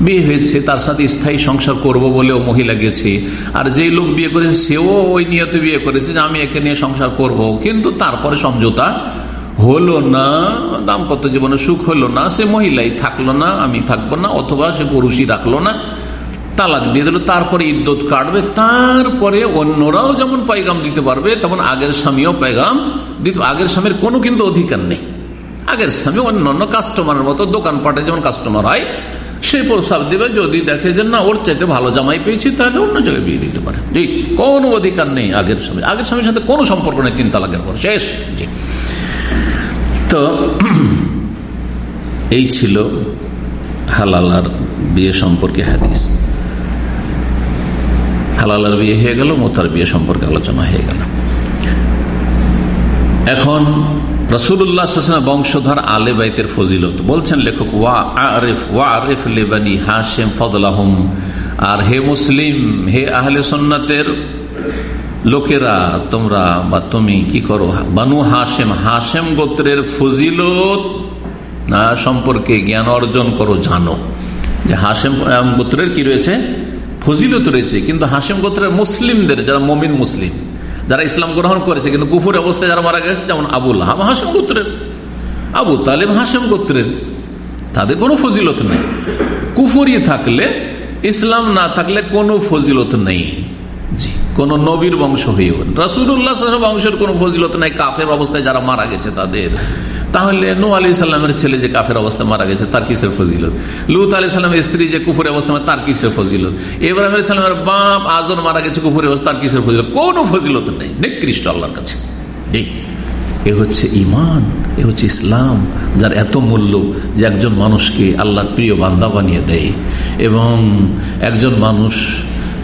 বিয়ে হয়েছে, তার সাথে স্থায়ী সংসার করব বলেও মহিলা গেছে। আর যেই লোক বিয়ে করেছে, সেও ওই নিয়তে বিয়ে করেছে যে আমি একে নিয়ে সংসার করব। কিন্তু তারপরে সমঝোতা হলো না, দাম্পত্য জীবনে সুখ হলো না, সে মহিলাই থাকল না, আমি থাকব না, অথবা সে পুরুষই রাখল না, তালাক দিয়ে দিল, তারপরে ইদ্যত কাটবে, তারপরে অন্যরাও যেমন পাইগাম দিতে পারবে, তেমন আগের স্বামীও পাইগাম দিতে আগের স্বামীর কোনো কিন্তু অধিকার নেই। আগের স্বামী অন্য অন্য কাস্টমারের মতো, দোকানপাটে যেমন কাস্টমার হয়, সে প্রস্তাব দেবে, যদি দেখে যে না, ওর চাইতে ভালো জামাই পেয়েছি, তাহলে অন্য জায়গায় বিয়ে দিতে পারে। জি, কোনো অধিকার নেই আগের স্বামী আগের স্বামীর সাথে কোনো সম্পর্ক নেই তিন তালাকের পর। শেষ। জি। তো এই ছিল হালালার বিয়ে সম্পর্কে হাদিস। হালালার বিয়ে হয়ে গেল, মোতার বিয়ে সম্পর্কে আলোচনা হয়ে গেল। এখন বংশধর আলে বাইতের ফজিলত। বলছেন লেখক, ওয়া আরিফ ওয়া আরিফ লেবানি হাশেম ফদলাহম। আর হে মুসলিম, হে আহলে সন্ন্যতের লোকেরা, তোমরা বা তুমি কি করো? বানু হাসেম হাসেম গোত্রের ফজিলত সম্পর্কে জ্ঞান অর্জন করো, জানো। যে হাসেম গোত্রের কি রয়েছে? ফজিলত রয়েছে, কিন্তু হাসেম গোত্রের মুসলিমদের, যারা মমিন মুসলিম, যারা ইসলাম গ্রহণ করেছে, কিন্তু কুফুর অবস্থায় যারা মারা গেছে, যেমন আবুল হাম হাসেম গোত্রের। আবু তালেব হাসেম গোত্রের, তাদের কোনো ফজিলত নেই। কুফুরি থাকলে, ইসলাম না থাকলে কোনো ফজিলত নেই। জি। কোন নবীর বংশ হয়েও রাসুল্লাহ বংশের কোন ফজিলত নাই। কাফের অবস্থায় যারা মারা গেছে তাদের। তাহলে নু আলি সাল্লামের ছেলে যে কাফের অবস্থায় মারা গেছে, তার কিসের ফজিলত? লুত আলি সাল্লামের স্ত্রী যে কুফুর অবস্থায় তার কিসের ফজিলত? ইব্রাহিম আলী সাল্লামের বাপ আজর মারা গেছে কুফুর অবস্থা তার কিসের ফজিলত? কোন ফজিলত নেই। নিকৃষ্ট আল্লাহর কাছে। এ হচ্ছে ইমান এ হচ্ছে ইসলাম, যার এত মূল্য যে একজন মানুষকে আল্লাহর প্রিয় বান্দা বানিয়ে দেয়। এবং একজন মানুষ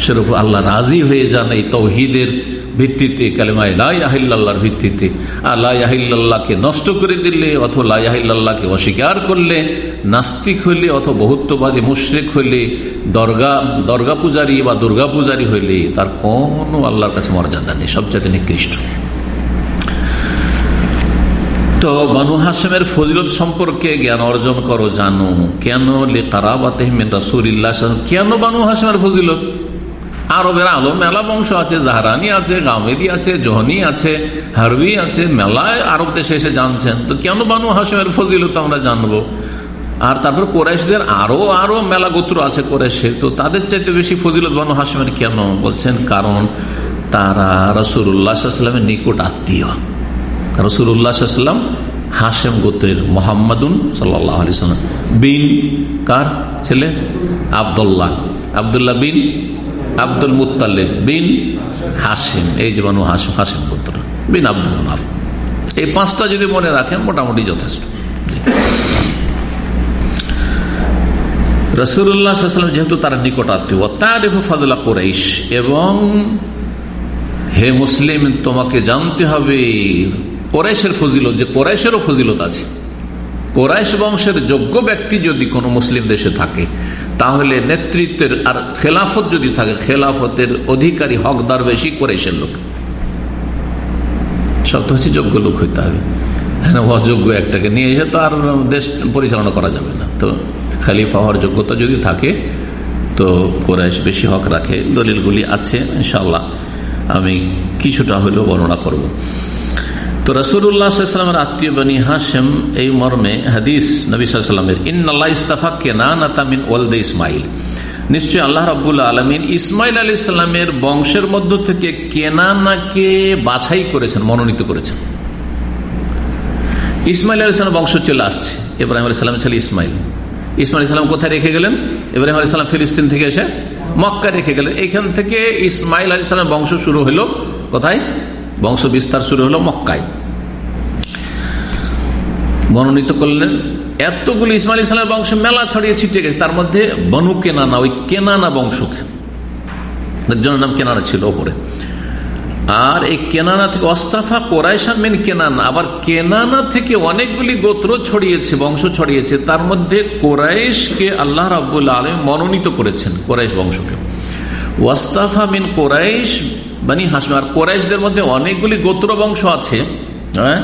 সেরকম আল্লাহ রাজি হয়ে যান এই তৌহিদের ভিত্তিতে, কালেমায় লাহিল্লাহর ভিত্তিতে। আর লাহিল্লাহকে নষ্ট করে দিলে অথবা লাহিল্লাহকে অস্বীকার করলে, নাস্তিক হইলে অথবা বহুত্ববাদী মুশ্রেক হইলে দর্গা দর্গা পূজারী বা দুর্গা পূজারী হইলে তার কোনো আল্লাহর কাছে মর্যাদা নেই সবচেয়ে নিকৃষ্ট। তো বানু হাসেমের ফজিলত সম্পর্কে জ্ঞান অর্জন করো, জানো। কেন লে কারাবাতে কেন বানু হাসেমের ফজিলত? আরবের আলো মেলা বংশ আছে, জাহারানি আছে গামেদি আছে, জহনি আছে, হারবি আছে, মেলায় আরব দেশে এসে জানছেন। তো কেন বানু হাসেমের ফজিলত আমরা জানব? আর তারপর কোরাইশদের আরও আরও মেলা গোত্র আছে কোরাইশের তো তাদের চাইতে বেশি ফজিলত বানু হাসেমের কেন? বলছেন, কারণ তারা রসুল্লাহামের নিকট আত্মীয়। রসুল্লাহাম হাসেম গোত্রের মোহাম্মদুন সাল্লাহ বিন কার ছেলে? আবদুল্লাহ। আবদুল্লাহ বিন আব্দুল মুতালেব বিন হাসিম। এই যে বানু হাসিম হাসিম পুত্র, বিন আব্দুল মুনাফ এই পাঁচটা যদি মনে রাখেন, মোটামুটি যথেষ্ট। রসুল্লাহাম যেহেতু তার নিকট আত্মীয় তারিফ ফাজলা কোরাইশ, এবং হে মুসলিম, তোমাকে জানতে হবে, কোরাইশের ফজিলত, যে কোরাইশেরও ফজিলত আছে। কোরাইশ বংশের যোগ্য ব্যক্তি যদি কোনো মুসলিম দেশে থাকে, তাহলে নেতৃত্বের আর খেলাফত যদি থাকে, খেলাফতের অধিকারী, হকদার বেশি কোরাইশের লোক। শর্ত হচ্ছে যোগ্য লোক হইতে হবে। হ্যাঁ অযোগ্য একটাকে নিয়ে এসে তো আর দেশ পরিচালনা করা যাবে না। তো খালিফা হওয়ার যোগ্যতা যদি থাকে, তো কোরাইশ বেশি হক রাখে। দলিলগুলি আছে ইনশাল্লাহ আমি কিছুটা হলেও বর্ণনা করব। তো রসুল্লাহামের আত্মীয় বনি হাসেম এই মর্মে হাদিস নবীলামের ইন্নআল্লাহ ইস্তাফা ওলদে ইসমাইল। নিশ্চয় আল্লাহ রবুল্লা আলমিন ইসমাইল আলী ইসলামের বংশের মধ্য থেকে কেনানাকে বাছাই করেছেন, মনোনীত করেছেন। ইসমাইল আলী ইসলামের বংশ চলে আসছে। ইব্রাহিম আলী সালামের ছেলে ইসমাইল। ইসমাইল ইসলাম কোথায় রেখে গেলেন? ইব্রাহিম আলী সালাম ফিলিস্তিন থেকে এসে মক্কা রেখে গেলেন। এখান থেকে ইসমাইল আলী সালামের বংশ শুরু হলো কোথায়? বংশ বিস্তার শুরু হলো মক্কায়। মনোনীত করলেন। এতগুলি ইসমাইল ইসলামের বংশ মেলা ছড়িয়ে ছিটিয়ে গেছে। তার মধ্যে বনু কেনানা, ওই কেনানা বংশকে। জনের নাম কেনানা ছিল ওপরে। আর এই কেনানা থেকে, অস্তাফা কোরাইশা মেন কেনানা। আবার কেনানা থেকে অনেকগুলি গোত্র ছড়িয়েছে, বংশ ছড়িয়েছে। তার মধ্যে কোরাইশকে আল্লাহ রাবুল আলম মনোনীত করেছেন, কোরাইশ বংশকে। ওয়াস্তাফা মিন কোরাইশ, বানি হাসম আর কোরাইশদের মধ্যে অনেকগুলি গোত্র বংশ আছে হ্যাঁ?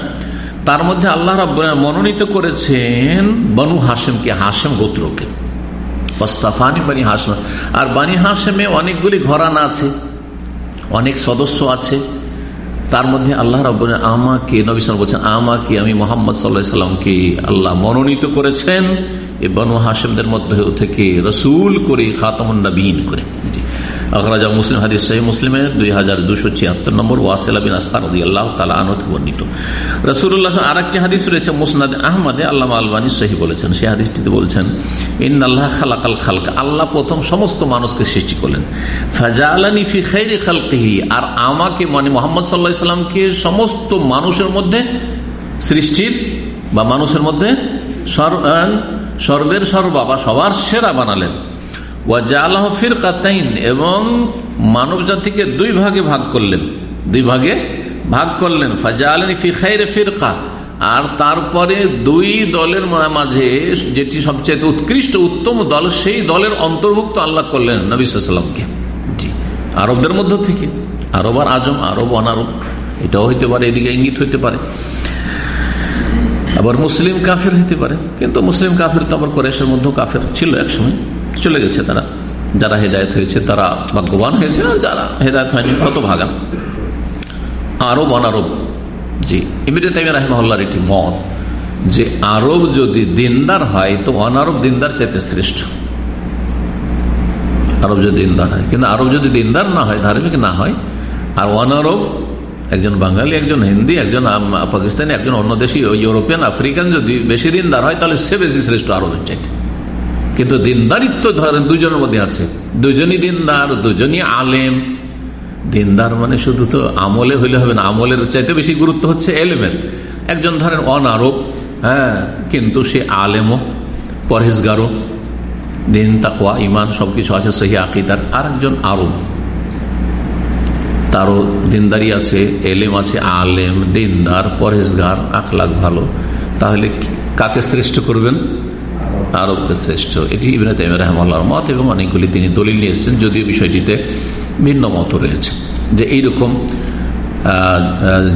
তার মধ্যে আল্লাহ রাব মনোনীত করেছেন বনু হাসেমকে হাসেম গোত্রকে। বানি হাসেম আর বানি হাসেমে অনেকগুলি ঘরানা আছে, অনেক সদস্য আছে। তার মধ্যে আল্লাহ রব আমাকে নবিসাম বলছেন, আমাকে আমি মোহাম্মদ সাল্লাহ সাল্লামকে আল্লাহ মনোনীত করেছেন? এ বনু হাসেমদের মধ্যে থেকে রসুল করে খাতামুন্নবীন করে। মুসলিম হাদিস সহি মুসলিমের দুই হাজার দুশো ছিয়াত্তর নম্বর আল্লাহ তালা আনত বর্ণিত। রসুল্লাহ হাদিস রয়েছে, মুসনাদ আহমদে আল্লাহ বলেছেন। ইন আল্লাহ আল্লাহ প্রথম সমস্ত মানুষকে সৃষ্টি করলেন। ফি খালকিহি, আর আমাকে মানে মোহাম্মদ সাল্লাহ সাল্লামকে সমস্ত মানুষের মধ্যে সৃষ্টির বা মানুষের মধ্যে সর্বের সর্বা বা সবার সেরা বানালেন। এবং মানব জাতিকে দুই ভাগে ভাগ করলেন। দুই ভাগে ভাগ করলেন। আর তারপরে দুই দলের মাঝে যেটি সবচেয়ে উৎকৃষ্ট, উত্তম দল, সেই দলের অন্তর্ভুক্ত আল্লাহ করলেন নবীলামকে জি। আরবদের মধ্য থেকে। আরব আর আজম, আরব অনারব, এটাও হইতে পারে, এদিকে ইঙ্গিত হইতে পারে। আবার মুসলিম কাফের হইতে পারে, কিন্তু মুসলিম কাফের তো আবার কোরেশের মধ্যেও কাফের ছিল একসময়, চলে গেছে তারা। যারা হেদায়ত হয়েছে, তারা ভাগ্যবান হয়েছে, আর যারা হেদায়ত হয়নি, কত ভাগা। আরব অনারব, জি ইমিডিয়া তাইম একটি মত যে আরব যদি দিনদার হয়, তো অনারব দিনদার চাইতে শ্রেষ্ঠ। আরব যদি দিনদার হয়, কিন্তু আরব যদি দিনদার না হয়, ধার্মিক না হয় আর অনারব একজন বাঙালি, একজন হিন্দি, একজন পাকিস্তানি, একজন অন্য দেশি ইউরোপিয়ান, আফ্রিকান যদি বেশি দিনদার হয়, তাহলে সে বেশি শ্রেষ্ঠ আরবের চাইতে। কিন্তু দিনদারিত্ব ধরেন দুজনের মধ্যে আছে। দুজনই দিনদার দুজনই আলেম। দিনদার মানে শুধু তো আমলে হইলে হবে না, আমলের চাইতে বেশি গুরুত্ব হচ্ছে এলেমের। একজন ধরেন অনারব হ্যাঁ কিন্তু সে আলেমও, পরহেজগারও। দিন তাকোয়া ইমান সবকিছু আছে সেই আকিদার। আর একজন আরব। তারও দিনদারি আছে, এলেম আছে, আলেম, দিনদার পরহেজগার আখলাখ ভালো। তাহলে কাকে শ্রেষ্ঠ করবেন? আরবকে শ্রেষ্ঠ। এটি ইবিন রহমাল্লাহর মত এবং অনেকগুলি তিনি দলিল নিয়ে এসেছেন, যদিও বিষয়টিতে ভিন্ন মত রয়েছে। যে এইরকম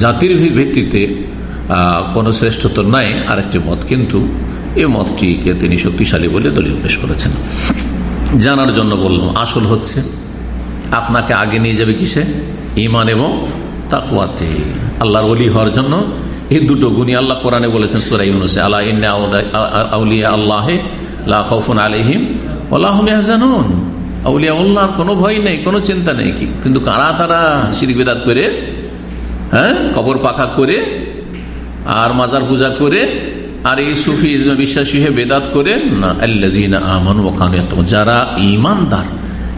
জাতির ভিত্তিতে কোনো শ্রেষ্ঠত্ব নাই আরেকটি মত, কিন্তু এ মতটিকে তিনি শক্তিশালী বলে দলিল পেশ করেছেন। জানার জন্য বললাম, আসল হচ্ছে, আপনাকে আগে নিয়ে যাবে কিসে? ইমান এবং তাকুয়াতে আল্লাহর অলি হওয়ার জন্য এই দুটো গুণী আল্লাহ কোরআনে বলেছেন সুরাই আল্লাহ আউলিয়া আল্লাহে আলহিম আল্লাহজানুন আউলিয়া উল্লাহর কোনো ভয় নেই, কোনো চিন্তা নেই কিন্তু কারা তারা শির বেদাত করে হ্যাঁ কবর পাকা করে, আর মাজার পূজা করে, আর এই সুফি ইসমা বিশ্বাসী হয়ে বেদাত করে? না আল্লাহ আমন ওখানে যারা ইমানদার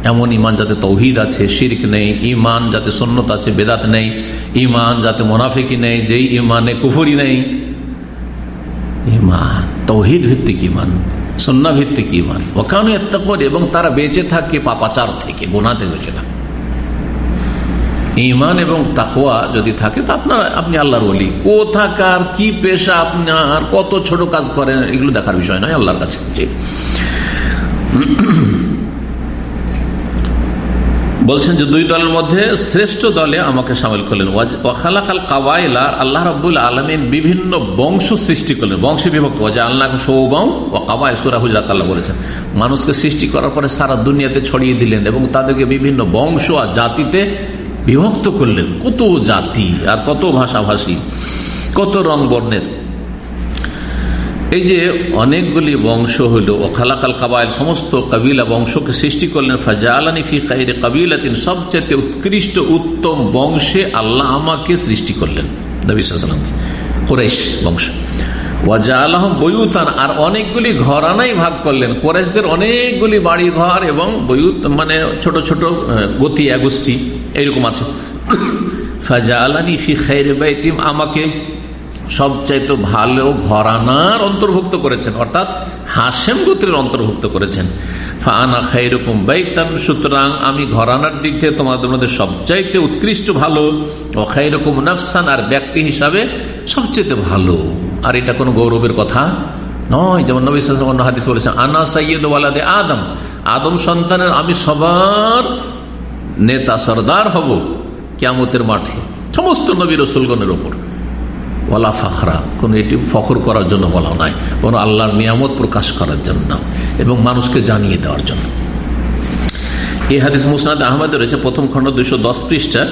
এমন ইমান যাতে তৌহিদ আছে, শির্ক নেই ইমান যাতে সন্ন্যত আছে, বেদাত নেই ইমান যাতে মোনাফিকি নেই, যেই ইমানে কুফরি নেই। ইমান তৌহিদ ভিত্তিক ইমান সন্না ভিত্তিক ইমান ওখানে করে এবং তারা বেঁচে থাকে পাপাচার থেকে, গোনাতে বেঁচে থাকে। ইমান এবং তাকোয়া যদি থাকে, তা আপনার, আপনি আল্লাহর বলি কোথাকার, কি পেশা আপনার, কত ছোট কাজ করেন, এগুলো দেখার বিষয় নয় আল্লাহর কাছে। বলছেন যে দুই দলের মধ্যে শ্রেষ্ঠ দলে আমাকে সামিল করলেন। আল্লাহ রব্বুল আলমিন বিভিন্ন বংশ সৃষ্টি করলেন। বংশে বিভক্ত। আল্লাহ সৌবাউ ও কাবাই সুরা হুজরাত বলেছেন। মানুষকে সৃষ্টি করার পরে সারা দুনিয়াতে ছড়িয়ে দিলেন এবং তাদেরকে বিভিন্ন বংশ আর জাতিতে বিভক্ত করলেন। কত জাতি আর কত ভাষাভাষী, কত রং বর্ণের। এই যে অনেকগুলি বংশ হইল ও খালাকাল কাবাইল, সমস্ত কাবিলা বংশকে সৃষ্টি করলেন ফাজা আলানি ফি কাহিরে কাবিলা তিনি সবচেয়ে উৎকৃষ্ট উত্তম বংশে আল্লাহ আমাকে সৃষ্টি করলেন বংশ। বয়ুতান, আর অনেকগুলি ঘরানাই ভাগ করলেন কোরেশদের অনেকগুলি বাড়ি ঘর এবং বয়ুত মানে ছোট ছোট গতি গোষ্ঠী এইরকম আছে। ফাজা আলানি ফি খাইরে আমাকে সবচাইতে ভালো ঘরানার অন্তর্ভুক্ত করেছেন, অর্থাৎ হাসেম গোত্রের অন্তর্ভুক্ত করেছেন। ফানা খাইরকম বাইতান, সুতরাং আমি ঘরানার দিক থেকে তোমাদের মধ্যে সবচাইতে উৎকৃষ্ট ভালো, ও খাইরকম নাফসান, আর ব্যক্তি হিসাবে সবচেয়ে ভালো। আর এটা কোনো গৌরবের কথা নয়। যেমন নবী হাদিস বলেছেন, আনা সাইয়দ ওয়ালাদে আদম আদম সন্তানের আমি সবার নেতা, সর্দার হব কেমতের মাঠে, সমস্ত নবী রসুলগণের ওপর। ওলা ফাখরা, কোনো এটি ফখর করার জন্য বলা নাই, কোন আল্লাহর নিয়ামত প্রকাশ করার জন্য এবং মানুষকে জানিয়ে দেওয়ার জন্য। এই হাদিস মুসনাদ আহমদ রয়েছে, প্রথম খণ্ড দুশো দশ পৃষ্ঠা,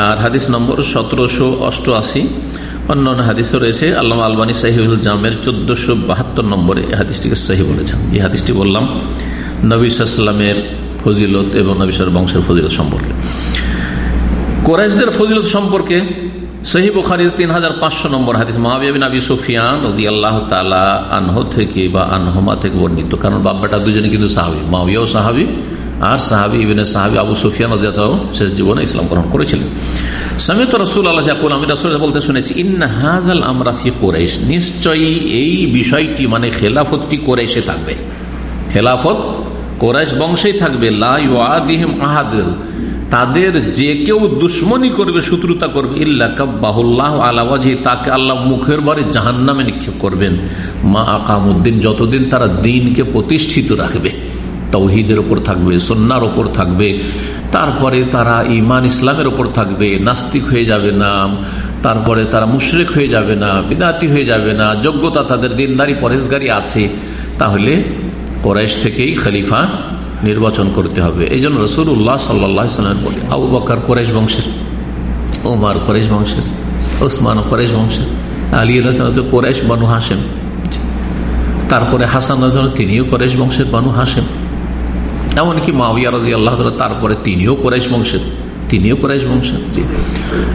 আর হাদিস নম্বর সতেরোশো অষ্টআশি। অন্য অন্য হাদিসও রয়েছে আল্লাহ আলবানী সাহিউল জামের চোদ্দশো বাহাত্তর নম্বরে এই হাদিসটিকে সহি বলেছেন। এই হাদিসটি বললাম, নবী সাল্লামের ফজিলত এবং নবী বংশের ফজিলত সম্পর্কে। কোরাইশদের ফজিলত সম্পর্কে সহি বুখারির তিন হাজার পাঁচশো নম্বর হাদিস মহাবিন আবি সুফিয়ান নদী আল্লাহ তালা আনহ থেকে বা আনহমা থেকে বর্ণিত। কারণ বাব্বাটা দুজনে কিন্তু সাহাবি মাবিয়াও সাহাবি আর সাহাবি ইবিনে সাহাবি আবু সুফিয়ান রাজিয়াতাও শেষ জীবনে ইসলাম গ্রহণ করেছিলেন। সামিত রসুল আল্লাহ জাকুল আমি রসুল বলতে শুনেছি, ইন্না হাজাল আমরা ফি কোরাইশ। নিশ্চয়ই এই বিষয়টি মানে খেলাফতটি কোরাইশে থাকবে। খেলাফত কোরাইশ বংশেই থাকবে। লাহিম আহাদ তাদের যে কেউ দুশ্মনী করবে, শত্রুতা করবে। ইল্লা কাব্বাহুল্লাহ আলাওয়াজি তাকে আল্লাহ মুখের বারে জাহান নামে নিক্ষেপ করবেন। মা আকামুদ্দিন, যতদিন তারা দিনকে প্রতিষ্ঠিত রাখবে, তৌহিদের ওপর থাকবে সন্ন্যার ওপর থাকবে, তারপরে তারা ইমান ইসলামের ওপর থাকবে, নাস্তিক হয়ে যাবে না, তারপরে তারা মুশরেক হয়ে যাবে না, বিদাতি হয়ে যাবে না, যোগ্যতা তাদের দিনদারি পরেশগারি আছে, তাহলে কোরাইশ থেকেই খলিফা নির্বাচন করতে হবে। এই জন্য রসুল উল্লাহ সাল্লামের বলে আবু বকার কোরাইশ বংশের ওমার কোরাইশ বংশের ওসমান কোরাইশ বংশের, আলী কোরাইশ বানু হাসেম তারপরে হাসান তিনিও কোরাইশ বংশের, বানু হাসেম এমনকি মাউিয়া রাজি আল্লাহ তারপরে তিনিও কোরাইশ বংশের, তিনিও কোরাইশ বংশের।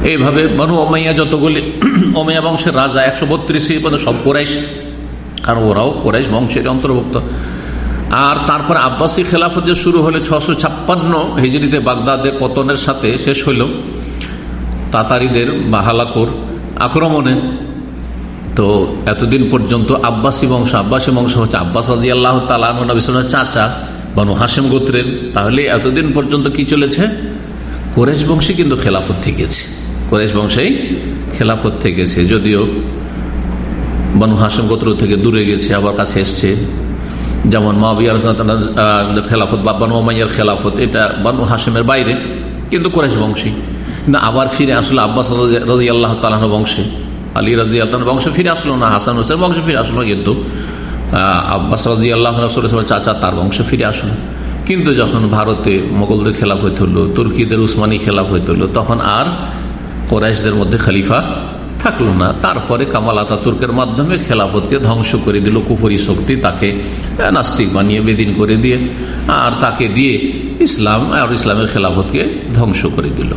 এইভাবে বানু অমাইয়া যতগুলি অমাইয়া বংশের রাজা, একশো বত্রিশ সব কোরাইশ আর ওরাও কোরাইশ বংশের অন্তর্ভুক্ত। আর তারপর আব্বাসী খেলাফত যে শুরু হলে ছশো ছাপ্পান্ন হিজড়িতে বাগদাদের পতনের সাথে শেষ হইল তাতারিদের বাহালাকুর আক্রমণে। তো এতদিন পর্যন্ত আব্বাসী বংশ আব্বাসী বংশ হচ্ছে আব্বাস রাজি আল্লাহ তালামের চাচা বানু হাসেম গোত্রের। তাহলে এতদিন পর্যন্ত কি চলেছে? কোরেশ বংশী কিন্তু খেলাফত থেকেছে কোরেশ বংশেই খেলাফত থেকেছে যদিও বানু হাসেম গোত্র থেকে দূরে গেছে, আবার কাছে এসছে। যেমন খেলাফত বা বানু মাইয়ার খেলাফত এটা বানু হাসেমের বাইরে, কিন্তু কোরেশ বংশী। কিন্তু আবার ফিরে আসলো আব্বাস রাজি আল্লাহ তালাহ বংশে, আলী রাজি আল্লাহ বংশে ফিরে আসলো, না, হাসান হোসেন বংশে ফিরে আসলো কিন্তু আব্বাস রাজি আল্লাহ চাচা তার বংশে ফিরে আসলো। কিন্তু যখন ভারতে মোগলদের খেলাফ হইতে হলো, তুর্কিদের উসমানী খেলাফ হইতে হলো, তখন আর কোরাইশদের মধ্যে খালিফা থাকল না। তারপরে কামাল আতা তুর্কের মাধ্যমে খেলাফতকে ধ্বংস করে দিল, কুফরি শক্তি তাকে নাস্তিক বানিয়ে বেদিন করে দিয়ে, আর তাকে দিয়ে ইসলাম, আর ইসলামের খেলাফতকে ধ্বংস করে দিল।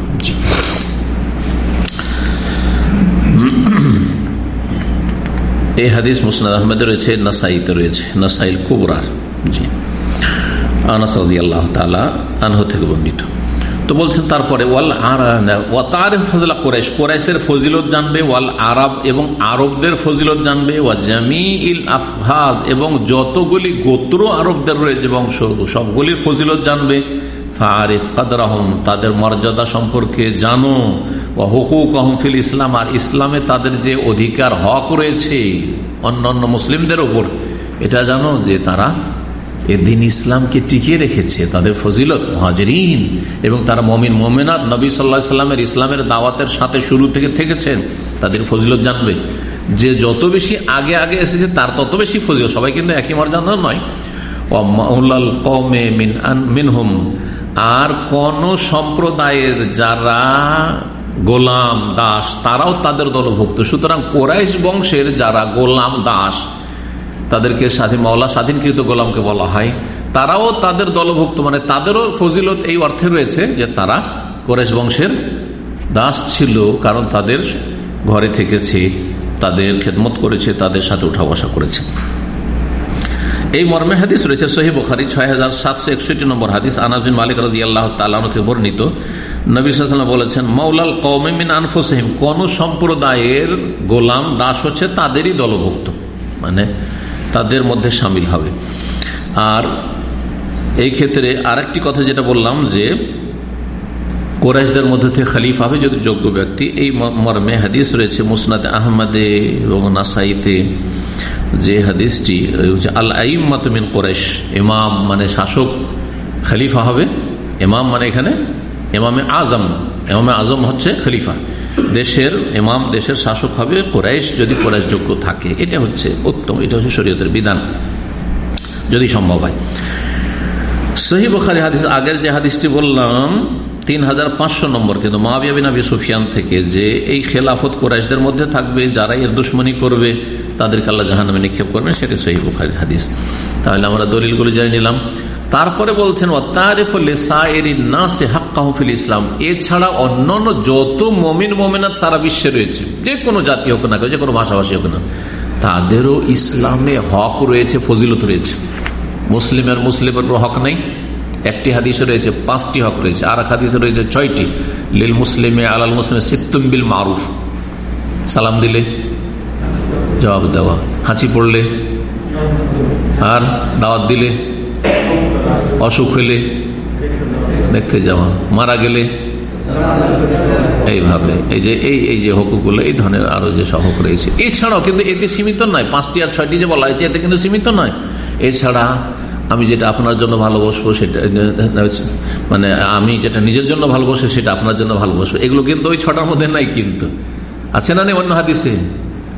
এই হাদিস মুসনাদ আহমেদ রয়েছে, নাসাইতে রয়েছে, নাসাইল কুবরার। জি। আনাস আল্লাহ তালা আনহ থেকে বর্ণিত। তো বলছেন তারপরে, ওয়াল আর ফজলা কোরাইশ কোরাইশের ফজিলত জানবে, ওয়াল আরব এবং আরবদের ফজিলত জানবে ওয়া জামি ইল আফহাজ এবং যতগুলি গোত্র আরবদের রয়েছে বংশ সবগুলির ফজিলত জানবে তাদের মর্যাদা সম্পর্কে জানো ও হুকুক আহমফিল ইসলাম আর ইসলামে তাদের যে অধিকার, হক রয়েছে অন্য অন্য মুসলিমদের ওপর এটা জানো যে তারা এদিন ইসলামকে টিকিয়ে রেখেছে তাদের ফজিলত, মহাজরিন এবং তারা মমিন, মোমেনাত নবী সাল্লা সাল্লামের ইসলামের দাওয়াতের সাথে শুরু থেকে থেকেছেন, তাদের ফজিলত জানবে। যে যত বেশি আগে আগে এসেছে, তার তত বেশি ফজিলত। সবাই কিন্তু একই মর্যাদা নয়। মিনহুম। আর কোন সম্প্রদায়ের যারা গোলাম দাস, তারাও তাদের দলভুক্ত। সুতরাং কোরাইশ বংশের যারা গোলাম দাস তাদেরকে স্বাধীন, মাওলা স্বাধীনকৃত গোলামকে বলা হয়। তারাও তাদের দলভুক্ত মানে তাদেরও ফজিলত এই অর্থে রয়েছে যে তারা কোরেশ বংশের দাস ছিল, কারণ তাদের ঘরে থেকেছে, তাদের খেদমত করেছে, তাদের সাথে উঠা বসা করেছে। এই মর্মে হাদিস রয়েছে সহি বখারি, ছয় হাজার সাতশো একষট্টি নম্বর হাদিস আনাজিন মালিক রাজি আল্লাহ তালকে বর্ণিত। নবী বলেছেন মৌলাল কৌমিন আনফুসহিম, কোন সম্প্রদায়ের গোলাম দাস হচ্ছে তাদেরই দলভুক্ত। মানে তাদের মধ্যে সামিল হবে। আর এই ক্ষেত্রে আরেকটি কথা যেটা বললাম যে, কোরাইশদের মধ্যে থেকে খালিফ হবে যদি যোগ্য ব্যক্তি। এই মর্মে হাদিস রয়েছে মুসনাদ আহমদে এবং নাসাইতে যে হাদিসটি আল আইম মাতমিন কোরাইশ। ইমাম মানে শাসক খালিফা হবে। ইমাম মানে এখানে এমামে আজম। এমামে আজম হচ্ছে খলিফা। দেশের, ইমাম দেশের শাসক হবে কোরাইশ যদি কোরাইশ যোগ্য থাকে। এটা হচ্ছে উত্তম, এটা হচ্ছে শরীয়তের বিধান, যদি সম্ভব হয়। সহি বখারি হাদিস, আগের যে হাদিসটি বললাম তিন হাজার পাঁচশো নম্বর, কিন্তু মাহাবিয়া আবি সুফিয়ান থেকে যে এই খেলাফত কোরাইশদের মধ্যে থাকবে, যারা এর দুশ্মনী করবে তাদেরকে আল্লাহ জাহান্নামে নিক্ষেপ করবেন, সেটি সহি হাদিস। তাহলে আমরা দলিলগুলো জেনে নিলাম। তারপরে বলছেন ইসলাম। এছাড়া অন্যান্য যত মমিন, মমিনাত সারা বিশ্বে রয়েছে, যে কোনো জাতি হোক না যে কোনো ভাষাভাষী হোক না, তাদেরও ইসলামে হক রয়েছে, ফজিলত রয়েছে। মুসলিমের মুসলিমের হক নেই। একটি হাদিসে রয়েছে, পাঁচটি হক রয়েছে। আর এক হাদিসে রয়েছে, ছয়টি। লিল মুসলিমে আলাল মুসলিম সিত্তুম্বিল মারুফ। সালাম দিলে। জবাব দেওয়া। হাঁচি পড়লে, আর দাওয়াত দিলে, অসুখ হইলে দেখতে যাওয়া। মারা গেলে, এইভাবে। এই যে, এই এই যে হকুকগুলো, এই ধরনের আরও যে সহক রয়েছে। এছাড়াও কিন্তু এতে সীমিত নয়, পাঁচটি আর ছয়টি যে বলা হয়েছে, এতে কিন্তু সীমিত নয়। এছাড়া আমি যেটা আপনার জন্য ভালোবাসবো, সেটা মানে আমি যেটা নিজের জন্য ভালোবাসি, সেটা আপনার জন্য ভালোবাসবো। এগুলো কিন্তু ওই ছটার মধ্যে নাই কিন্তু। আছে না নেই অন্য হাদিসে?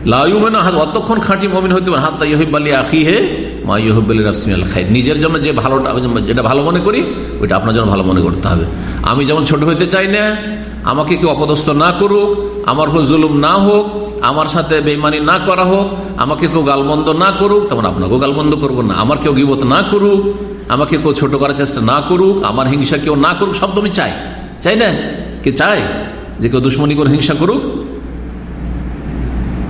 অতক্ষণ খাঁটি মমিন হইতে পারে হাত ইহিবালি আখি হে মা ইহব্বালি রাসমিয়াল খাই নিজের জন্য যে ভালোটা, যেটা ভালো মনে করি, ওইটা আপনার জন্য ভালো মনে করতে হবে। আমি যেমন ছোট হইতে চাই না, আমাকে কেউ অপদস্থ না করুক, আমার উপর জুলুম না হোক, আমার সাথে বেমানি না করা হোক, আমাকে কেউ গালমন্দ না করুক তেমন আপনাকেও গালমন্দ করব না। আমার কেউ গিবত না করুক, আমাকে কেউ ছোট করার চেষ্টা না করুক, আমার হিংসা কেউ না করুক, সব তুমি চাই। চাই না? কে চাই? যে কেউ দুশ্মনী করে হিংসা করুক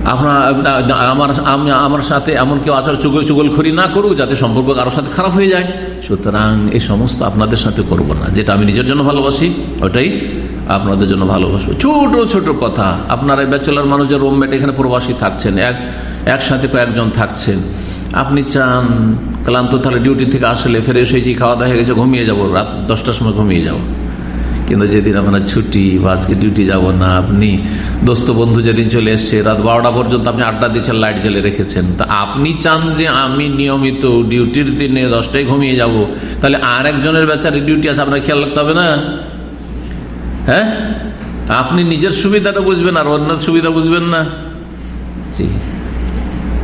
আপনার আমার আমার সাথে এমন কেউ আচার চুগল খড়ি না করুক যাতে সম্পর্ক কারোর সাথে খারাপ হয়ে যায়। সুতরাং এই সমস্ত আপনাদের সাথে করব না। যেটা আমি নিজের জন্য ভালোবাসি, ওটাই আপনাদের জন্য ভালোবাসবো। ছোট ছোট কথা। আপনার ব্যাচেলার মানুষ যে রোমমেট এখানে প্রবাসী থাকছেন, এক, একসাথে কয়েকজন থাকছেন। আপনি চান ক্লান্ত তাহলে ডিউটি থেকে আসলে ফেরে এসেছি খাওয়া দাওয়া হয়ে গেছে, ঘুমিয়ে যাব। রাত দশটার সময় ঘুমিয়ে যাব। কিন্তু যেদিন আপনার ছুটি বা আজকে ডিউটি যাব না, আপনি দোস্ত বন্ধু যেদিন চলে এসছে, রাত বারোটা পর্যন্ত আপনি আড্ডা দিচ্ছেন লাইট জ্বেলে রেখেছেন। তা আপনি চান যে আমি নিয়মিত ডিউটির দিনে দশটায় ঘুমিয়ে যাব। তাহলে আর একজনের বেচারে ডিউটি আছে, আপনার খেয়াল রাখতে হবে না? হ্যাঁ? আপনি নিজের সুবিধাটা বুঝবেন আর অন্য সুবিধা বুঝবেন না? জি।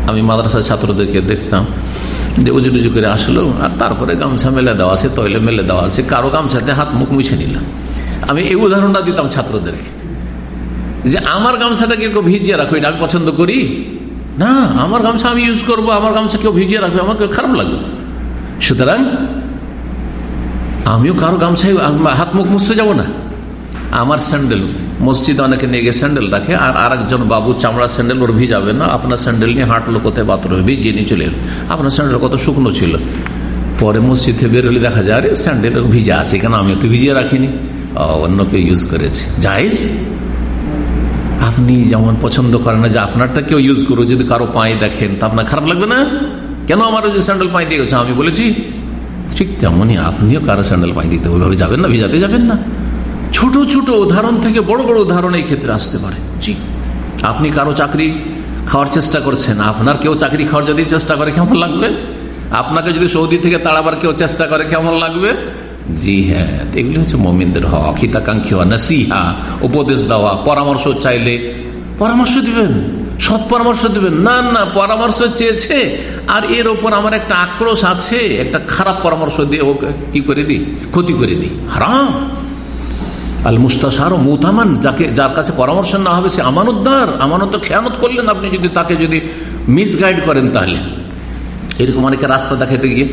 আমি মাদ্রাসার ছাত্রদেরকে দেখতাম। যে উজু টুজু করে আসলো, আর তারপরে গামছা মেলে দেওয়া আছে, তৈলে মেলে দেওয়া আছে, কারও গামছাতে হাত মুখ মুছে নিলাম। আমি এই উদাহরণটা দিতাম ছাত্রদেরকে। যে আমার গামছাটা কেউ ভিজিয়ে রাখো, এটা আমি পছন্দ করি? না, আমার গামছা আমি ইউজ করব, আমার গামছা কেউ ভিজিয়ে রাখবে, আমার কেউ খারাপ লাগবে সুতরাং, আমিও কারও গামছায় হাত মুখ মুছতে যাব না। আমার স্যান্ডেল, মসজিদে অনেকে নিয়ে গিয়ে স্যান্ডেল রাখে, আর আরেকজন বাবু চামড়া স্যান্ডেল ওর ভিজাবে না, আপনার স্যান্ডেল নিয়ে হাঁটলো কোথায় বাথরুমে ভিজিয়ে নিয়ে চলে এলো। আপনার স্যান্ডেল কত শুকনো ছিল? পরে মসজিদে বের হলে দেখা যায়, আরে স্যান্ডেল ভিজা আছে কেন? আমি তো ভিজিয়ে রাখিনি। অন্য কেউ ইউজ করেছে। জায়েজ? আপনি যেমন পছন্দ করেন না, যে আপনারটা কেউ ইউজ করো, যদি কারও পায়ে দেখেন, তা আপনার খারাপ লাগবে না? কেন আমার যে স্যান্ডেল পায়ে দিয়ে গেছে? আমি বলেছি, ঠিক তেমনই আপনিও কারও স্যান্ডেল পায়ে দিতে ওইভাবে যাবেন না? ভিজাতে যাবেন না। ছোট ছোট উদাহরণ থেকে বড় বড় উদাহরণ এই ক্ষেত্রে আসতে পারে। জি। আপনি কারও চাকরি খাওয়ার চেষ্টা করছেন, আপনার কেউ চাকরি খাওয়ার যদি চেষ্টা করে, কেমন লাগবে? আপনাকে যদি সৌদি থেকে তাড়াবার কেউ চেষ্টা করে, কেমন লাগবে? জি হ্যাঁ এগুলি হচ্ছে মোমিনদের হক, হিতাকাঙ্ক্ষী হওয়া, নাসিহা, উপদেশ দেওয়া, পরামর্শ চাইলে। পরামর্শ দিবেন, সৎ পরামর্শ দিবেন। না না, পরামর্শ চেয়েছে, আর এর ওপর আমার একটা আক্রোশ আছে, একটা খারাপ পরামর্শ দিয়ে ওকে কি করে দিই? ক্ষতি করে দিই। হারাম। আল মুস্তাসার মুতামান, যাকে, যার কাছে পরামর্শ না হবে, সে আমানতদার আমানত খেয়ানত করলেন আপনি যদি তাকে যদি মিসগাইড করেন তাহলে। এরকম অনেকে রাস্তা দেখাতে গিয়ে,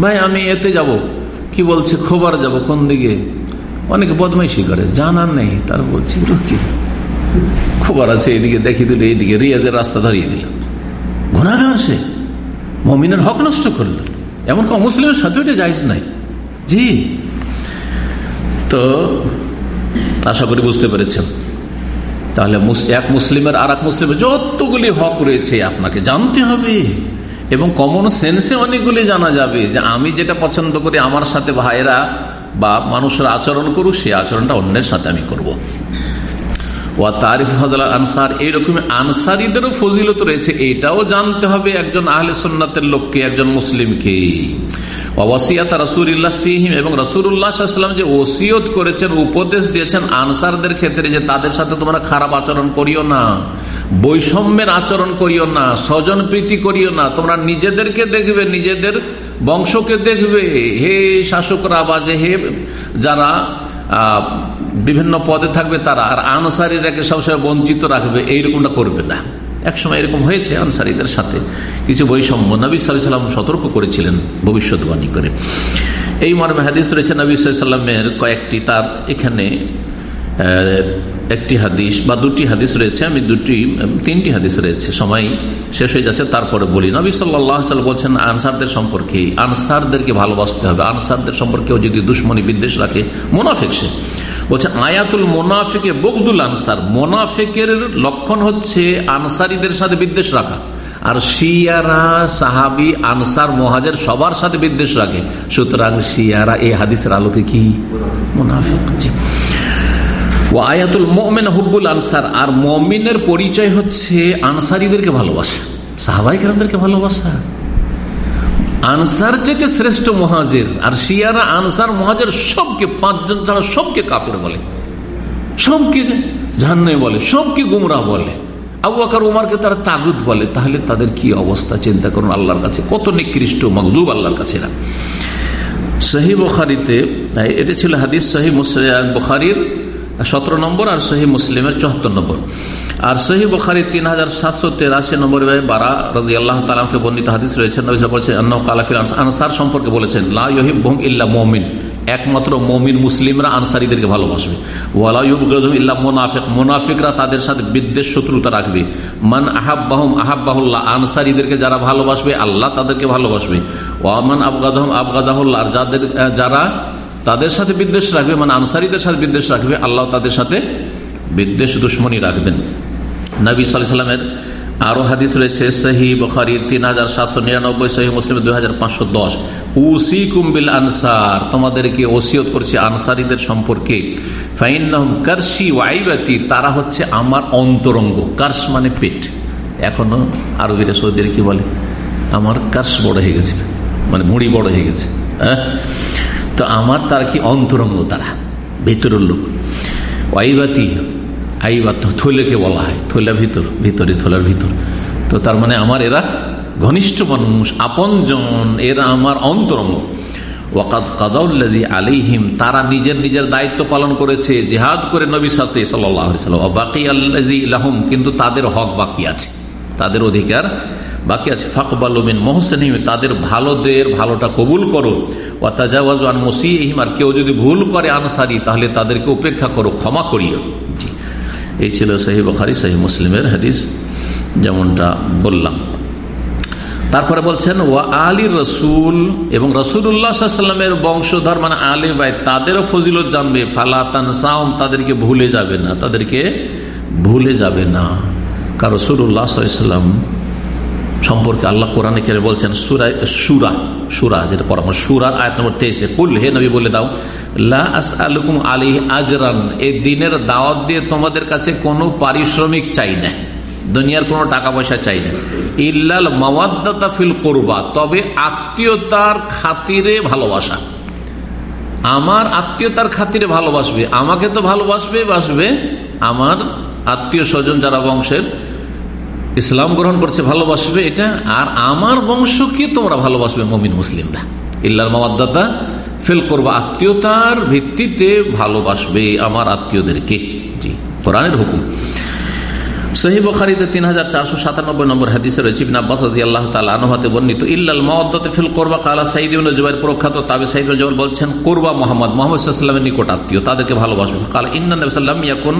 ভাই, আমি এতে যাব। কি বলছে? খোবার যাব কোন দিকে? অনেকে বদমাইশি করে, জানার নেই। তার বলছি কি? খবর আছে এদিকে দেখিয়ে দিল, এইদিকে, রিয়াজের রাস্তা ধরিয়ে দিল। ঘোনাগার সে। মমিনের হক নষ্ট করল। এমন কোন মুসলিমের সাথে এটা যাইজ নাই। জি। তো আশা করি বুঝতে পেরেছেন তাহলে এক মুসলিমের আর এক মুসলিমের যতগুলি হক রয়েছে আপনাকে জানতে হবে এবং কমন সেন্সে অনেকগুলি জানা যাবে যে আমি যেটা পছন্দ করি আমার সাথে ভাইরা বা মানুষের আচরণ করুক, সেই আচরণটা অন্যের সাথে আমি করব। ওয়া আনসার এইরকম ফজিলত রয়েছে। এটাও জানতে হবে একজন লোককে, একজন মুসলিমকে। এবং যে ওসিয়ত করেছেন, উপদেশ দিয়েছেন আনসারদের ক্ষেত্রে যে তাদের সাথে তোমরা খারাপ আচরণ করিও না, বৈষম্যের আচরণ করিও না, স্বজন প্রীতি করিও না, তোমরা নিজেদেরকে দেখবে, নিজেদের বংশকে দেখবে। হে শাসকরা বা যে হে যারা বিভিন্ন পদে থাকবে তারা, আর আনসারিরাকে সবসময় বঞ্চিত রাখবে, এইরকমটা করবে না। একসময় এরকম হয়েছে আনসারিদের সাথে। কিছু বৈষম্য। নবী সাল্লাম সতর্ক করেছিলেন ভবিষ্যৎবাণী করে। এই মর্মে হাদিস রয়েছে, নবী সাল্লামের কয়েকটি, তার এখানে একটি হাদিস বা দুটি হাদিস রয়েছে, আমি দুটি তিনটি হাদিস রয়েছে। সময় শেষ হয়ে যাচ্ছে, তারপরে বলি। নবী সাল্লাহ বলছেন, আনসারদের সম্পর্কে, আনসারদেরকে ভালোবাসতে হবে। আনসারদের সম্পর্কেও যদি দুশ্মনী বিদ্বেষ রাখে, মোনাফেক সে। বলছে, আয়াতুল মোনাফিকে বকদুল আনসার। মোনাফেকের লক্ষণ হচ্ছে আনসারিদের সাথে বিদ্বেষ রাখা। আর শিয়ারা, সাহাবি, আনসার, মহাজের সবার সাথে বিদ্বেষ রাখে। সুতরাং শিয়ারা এই হাদিসের আলোকে কি? মোনাফিক। আয়াতুল মোমেন হুব্বুল আনসার, আর মমিনের পরিচয় হচ্ছে আনসারিদেরকে ভালোবাসা সাহাবাই কেরামদেরকে ভালোবাসা। আনসার যেতে শ্রেষ্ঠ মহাজের, আর শিয়ারা আনসার মহাজের সবকে, পাঁচজন ছাড়া সবকে কাফের বলে, সবকে জাহান্নে বলে, সবকে গুমরা বলে। আবু আকার উমারকে তারা তাগুদ বলে, তাহলে তাদের কি অবস্থা চিন্তা করুন, আল্লাহর কাছে কত নিকৃষ্ট মকদুব আল্লাহর কাছে এরা। সহি বখারিতে এটা ছিল হাদিস সহি মুসলিম, বখারির সতেরো নম্বর আর সহি মুসলিমের চুয়াত্তর নম্বর। আর সহি বখারি তিন হাজার সাতশো তেরাশি নম্বর বারা রাজি আল্লাহ তালামকে বর্ণিত হাদিস রয়েছেন কালাফিল আনসার সম্পর্কে বলেছেন লাহিব ইল্লা মমিন। একমাত্র মমিন মুসলিমরা আনসারিদেরকে ভালোবাসবে। ওয়ালাইবুম ইল্লা মোনাফিক। মোনাফিকরা তাদের সাথে বিদ্বেষ শত্রুতা রাখবে। মান আহাব্বাহম আহাব্বাহুল্লাহ আনসারিদেরকে যারা ভালোবাসবে, আল্লাহ তাদেরকে ভালোবাসবে। ওয়ামান আবগাদহম আবগাদাহুল্লাহ যাদের যারা তাদের সাথে বিদ্বেষ রাখবে মানে আনসারিদের সাথে বিদ্বেষ রাখবে, আল্লাহ তাদের সাথে বিদ্বেষ দুশ্মনী রাখবেন। নবী সাল্লামের আরও হাদিস রয়েছে, সহি বখারি তিন হাজার সাতশো নিরানব্বই, সহি মুসলিম দুই হাজার পাঁচশো দশ। উসি কুম্বিল আনসার, তোমাদেরকে ওসিয়ত করছে আনসারিদের সম্পর্কে। তারা হচ্ছে আমার অন্তরঙ্গ। কার্স মানে পেট। এখনও আরবিরা সৌদির কি বলে? আমার কার্স বড় হয়ে গেছে মানে মুড়ি বড় হয়ে গেছে হ্যাঁ? তো আমার তার কি অন্তরঙ্গ তারা, ভেতরের লোক। ওয়াইবাতি, আইবাত, থৈলেকে বলা হয়, থৈলা ভিতর, ভিতরে থৈলার ভিতর। তো তার মানে আমার এরা ঘনিষ্ঠ মানুষ, আপনজন, এরা আমার অন্তরঙ্গ। ওয়াকাদ কাদাউল্লাজি আলিহিম তারা নিজের নিজের দায়িত্ব পালন করেছে, জেহাদ করে নবী সাথে সাল্লাহ বাকি আল্লাজি লাহুম, কিন্তু তাদের হক বাকি আছে। তাদের অধিকার। বাকি আছে ফাকবালুমিন মোহসেনিম তাদের ভালোদের ভালোটা কবুল করো। ওয়াতাজাওয়াজান মসিহিম আর কেউ যদি ভুল করে আনসারি, তাহলে তাদেরকে উপেক্ষা করো, ক্ষমা করিও। জি। এই ছিল সাহি বখারি সাহি মুসলিমের হাদিস, যেমনটা বললাম। তারপরে বলছেন, ওয়া আলী রসুল, এবং রসুল্লাহামের বংশধর মানে আলী ভাই তাদেরও ফজিলত জানবে ফালাতান তানসাম তাদেরকে ভুলে যাবে না, তাদেরকে ভুলে যাবে না। কারণ সাল্লাম সম্পর্কে আল্লাহ কোরআনে কেড়ে বলছেন সুরায় সুরা সুরা যেটা পরামর্শ সুরার আয়াত নম্বর তেইশে কুল, হে নবী বলে দাও আলুকুম আলী আজরান এই দিনের দাওয়াত দিয়ে তোমাদের কাছে কোনো পারিশ্রমিক চাই না, দুনিয়ার কোনো টাকা পয়সা চাই না। ইল্লাল মাওয়াদ্দাতা ফিল করবা, তবে আত্মীয়তার খাতিরে ভালোবাসা। আমার আত্মীয়তার খাতিরে ভালোবাসবে, আমাকে তো ভালোবাসবে, বাসবে, আমার আত্মীয় স্বজন যারা বংশের, ইসলাম গ্রহণ করছে, ভালোবাসবে এটা, আর আমার বংশকে তোমরা ভালোবাসবে মমিন মুসলিমরা। ইল্লার মামাদাতা ফেল করব, আত্মীয়তার ভিত্তিতে ভালোবাসবে আমার আত্মীয়দেরকে। জি, কোরআনের হুকুম। সহি বখারিতে তিন হাজার চারশো সাতানব্বই নম্বর হাদিসে রয়েছে, ইবিন আব্বাস আল্লাহ তালা আনহাতে বর্ণিত, ইল্লাল মহাদ্দতে ফিল করবা কালা সাইদ জুবাইর প্রখ্যাত তাবে সাইদ জবাল বলছেন, করবা মোহাম্মদ মোহাম্মদ সাল্লামের নিকট আত্মীয়, তাদেরকে ভালোবাসবে। কালা, ইন্না সাল্লাম ইয়াকুন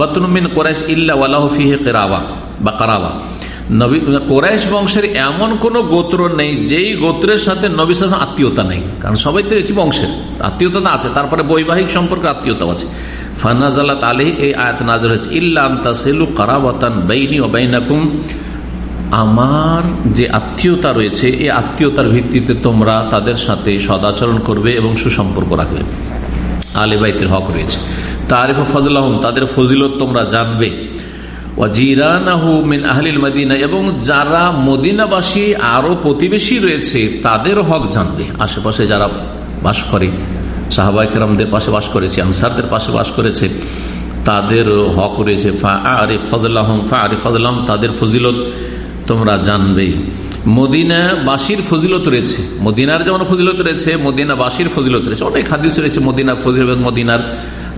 বাতনুমিন কোরাইশ ইল্লা ওয়ালাহ ফিহে কেরাবা বা কারাবা। নবী, কোরাইশ বংশের এমন কোন গোত্র নেই, যেই গোত্রের সাথে নবী সালাম আত্মীয়তা নেই। কারণ সবাই তো একই বংশের, আত্মীয়তা আছে, তারপরে বৈবাহিক সম্পর্কে আত্মীয়তা আছে। ফানাজাল্লাত আলহি এই আয়াত নাজর হয়েছে। ইল্লাম তাসেলু কারাবাতান বেইনি ও বেইনাকুম। আমার যে আত্মীয়তা রয়েছে, এই আত্মীয়তার ভিত্তিতে তোমরা তাদের সাথে সদাচরণ করবে এবং সুসম্পর্ক রাখবে। আলে বাইতের হক রয়েছে। তারিফ ফজলাহম তাদের ফজিলত তোমরা জানবে। মিন আহলিল মদিনা, এবং যারা মদিনাবাসী আরও প্রতিবেশী রয়েছে, তাদের হক জানবে। আশেপাশে যারা বাস করে সাহাবাইকেরামদের পাশে বাস করেছে, আনসারদের পাশে বাস করেছে, তাদের হক রয়েছে, ফা আরে ফজলাহম ফা আরে ফজলাম তাদের ফজিলত তোমরা জানবে। মদিনাবাসীর ফজিলত রয়েছে, মদিনার যেমন ফজিলত রয়েছে, মদিনাবাসীর ফজিলত রয়েছে, অনেক হাদিস রয়েছে, মদিনার ফজিলত, মদিনার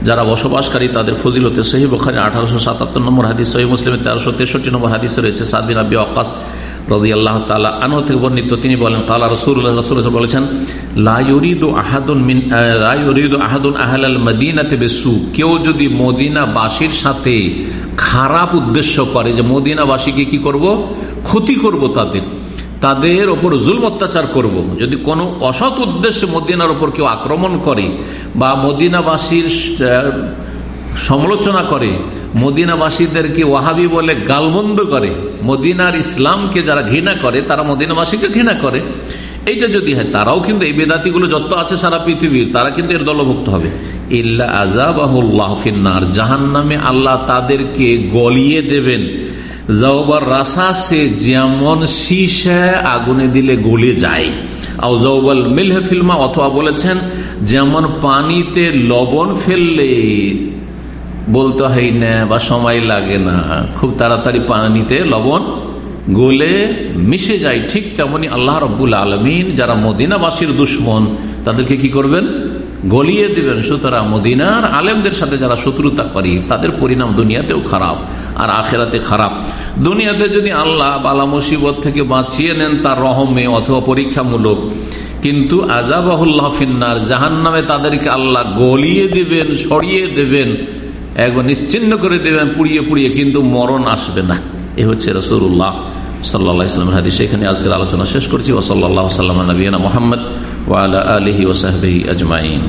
যারা বসবাসকারী তাদের ফজিলতে সহি বখারি আঠারোশো সাতাত্তর নম্বর হাদিস সহি মুসলিমের তেরোশো তেষট্টি নম্বর হাদিস রয়েছে সাদিন আবি আকাশ আনহ থেকে তিনি বলেন বলেছেন আহাদুন মদিনাতে কেউ যদি মদিনাবাসীর সাথে খারাপ উদ্দেশ্য করে, যে মদিনাবাসীকে কি করব? ক্ষতি করব তাদের। তাদের ওপর জুল অত্যাচার করব। যদি কোনো অসৎ উদ্দেশ্যে মদিনার ওপর কেউ আক্রমণ করে বা মদিনাবাসীর সমালোচনা করে মদিনাবাসীদেরকে ওয়াহাবি বলে গালবন্ধ করে? মদিনার ইসলামকে যারা ঘৃণা করে, তারা মদিনাবাসীকে ঘৃণা করে। এইটা যদি হয়, তারাও কিন্তু এই বেদাতিগুলো যত আছে সারা পৃথিবীর, তারা কিন্তু এর দলভুক্ত হবে। ইল্লা আজাবাহুল্লাহ জাহান নামে আল্লাহ তাদেরকে গলিয়ে দেবেন। জৌবার রাসা সে যেমন শীষে আগুনে দিলে গলে যায়। আও জৌবল মিলহে ফিল্মা অথবা বলেছেন, যেমন পানিতে লবণ ফেললে বলতে হয় না বা সময় লাগে না। খুব তাড়াতাড়ি পানিতে লবণ গলে মিশে যায় ঠিক তেমনি আল্লাহ রব্বুল আলমিন যারা মদিনাবাসীর দুশ্মন, তাদেরকে কি করবেন? গলিয়ে দিবেন। সুতরাং মদিনার আলেমদের সাথে যারা শত্রুতা করি, তাদের পরিণাম দুনিয়াতেও খারাপ আর আখেরাতে খারাপ। দুনিয়াতে যদি আল্লাহ বালা মুসিবত থেকে বাঁচিয়ে নেন তার রহমে অথবা পরীক্ষামূলক, কিন্তু আজাবাহুল্লাহ ফিন্নার জাহান নামে তাদেরকে আল্লাহ গলিয়ে দিবেন, সরিয়ে দেবেন একবার নিশ্চিন্ন করে দেবেন, পুড়িয়ে পুড়িয়ে, কিন্তু মরণ আসবে না। এ হচ্ছে রসুল্লাহ সাল্লাহ ইসলাম হাদিস। সেখানে আজকের আলোচনা শেষ করছি। ও সাল্লাহ সাল্লাম নবীনা মোহাম্মদ ওয়ালা আলহি ওসাহবি আজমাইন।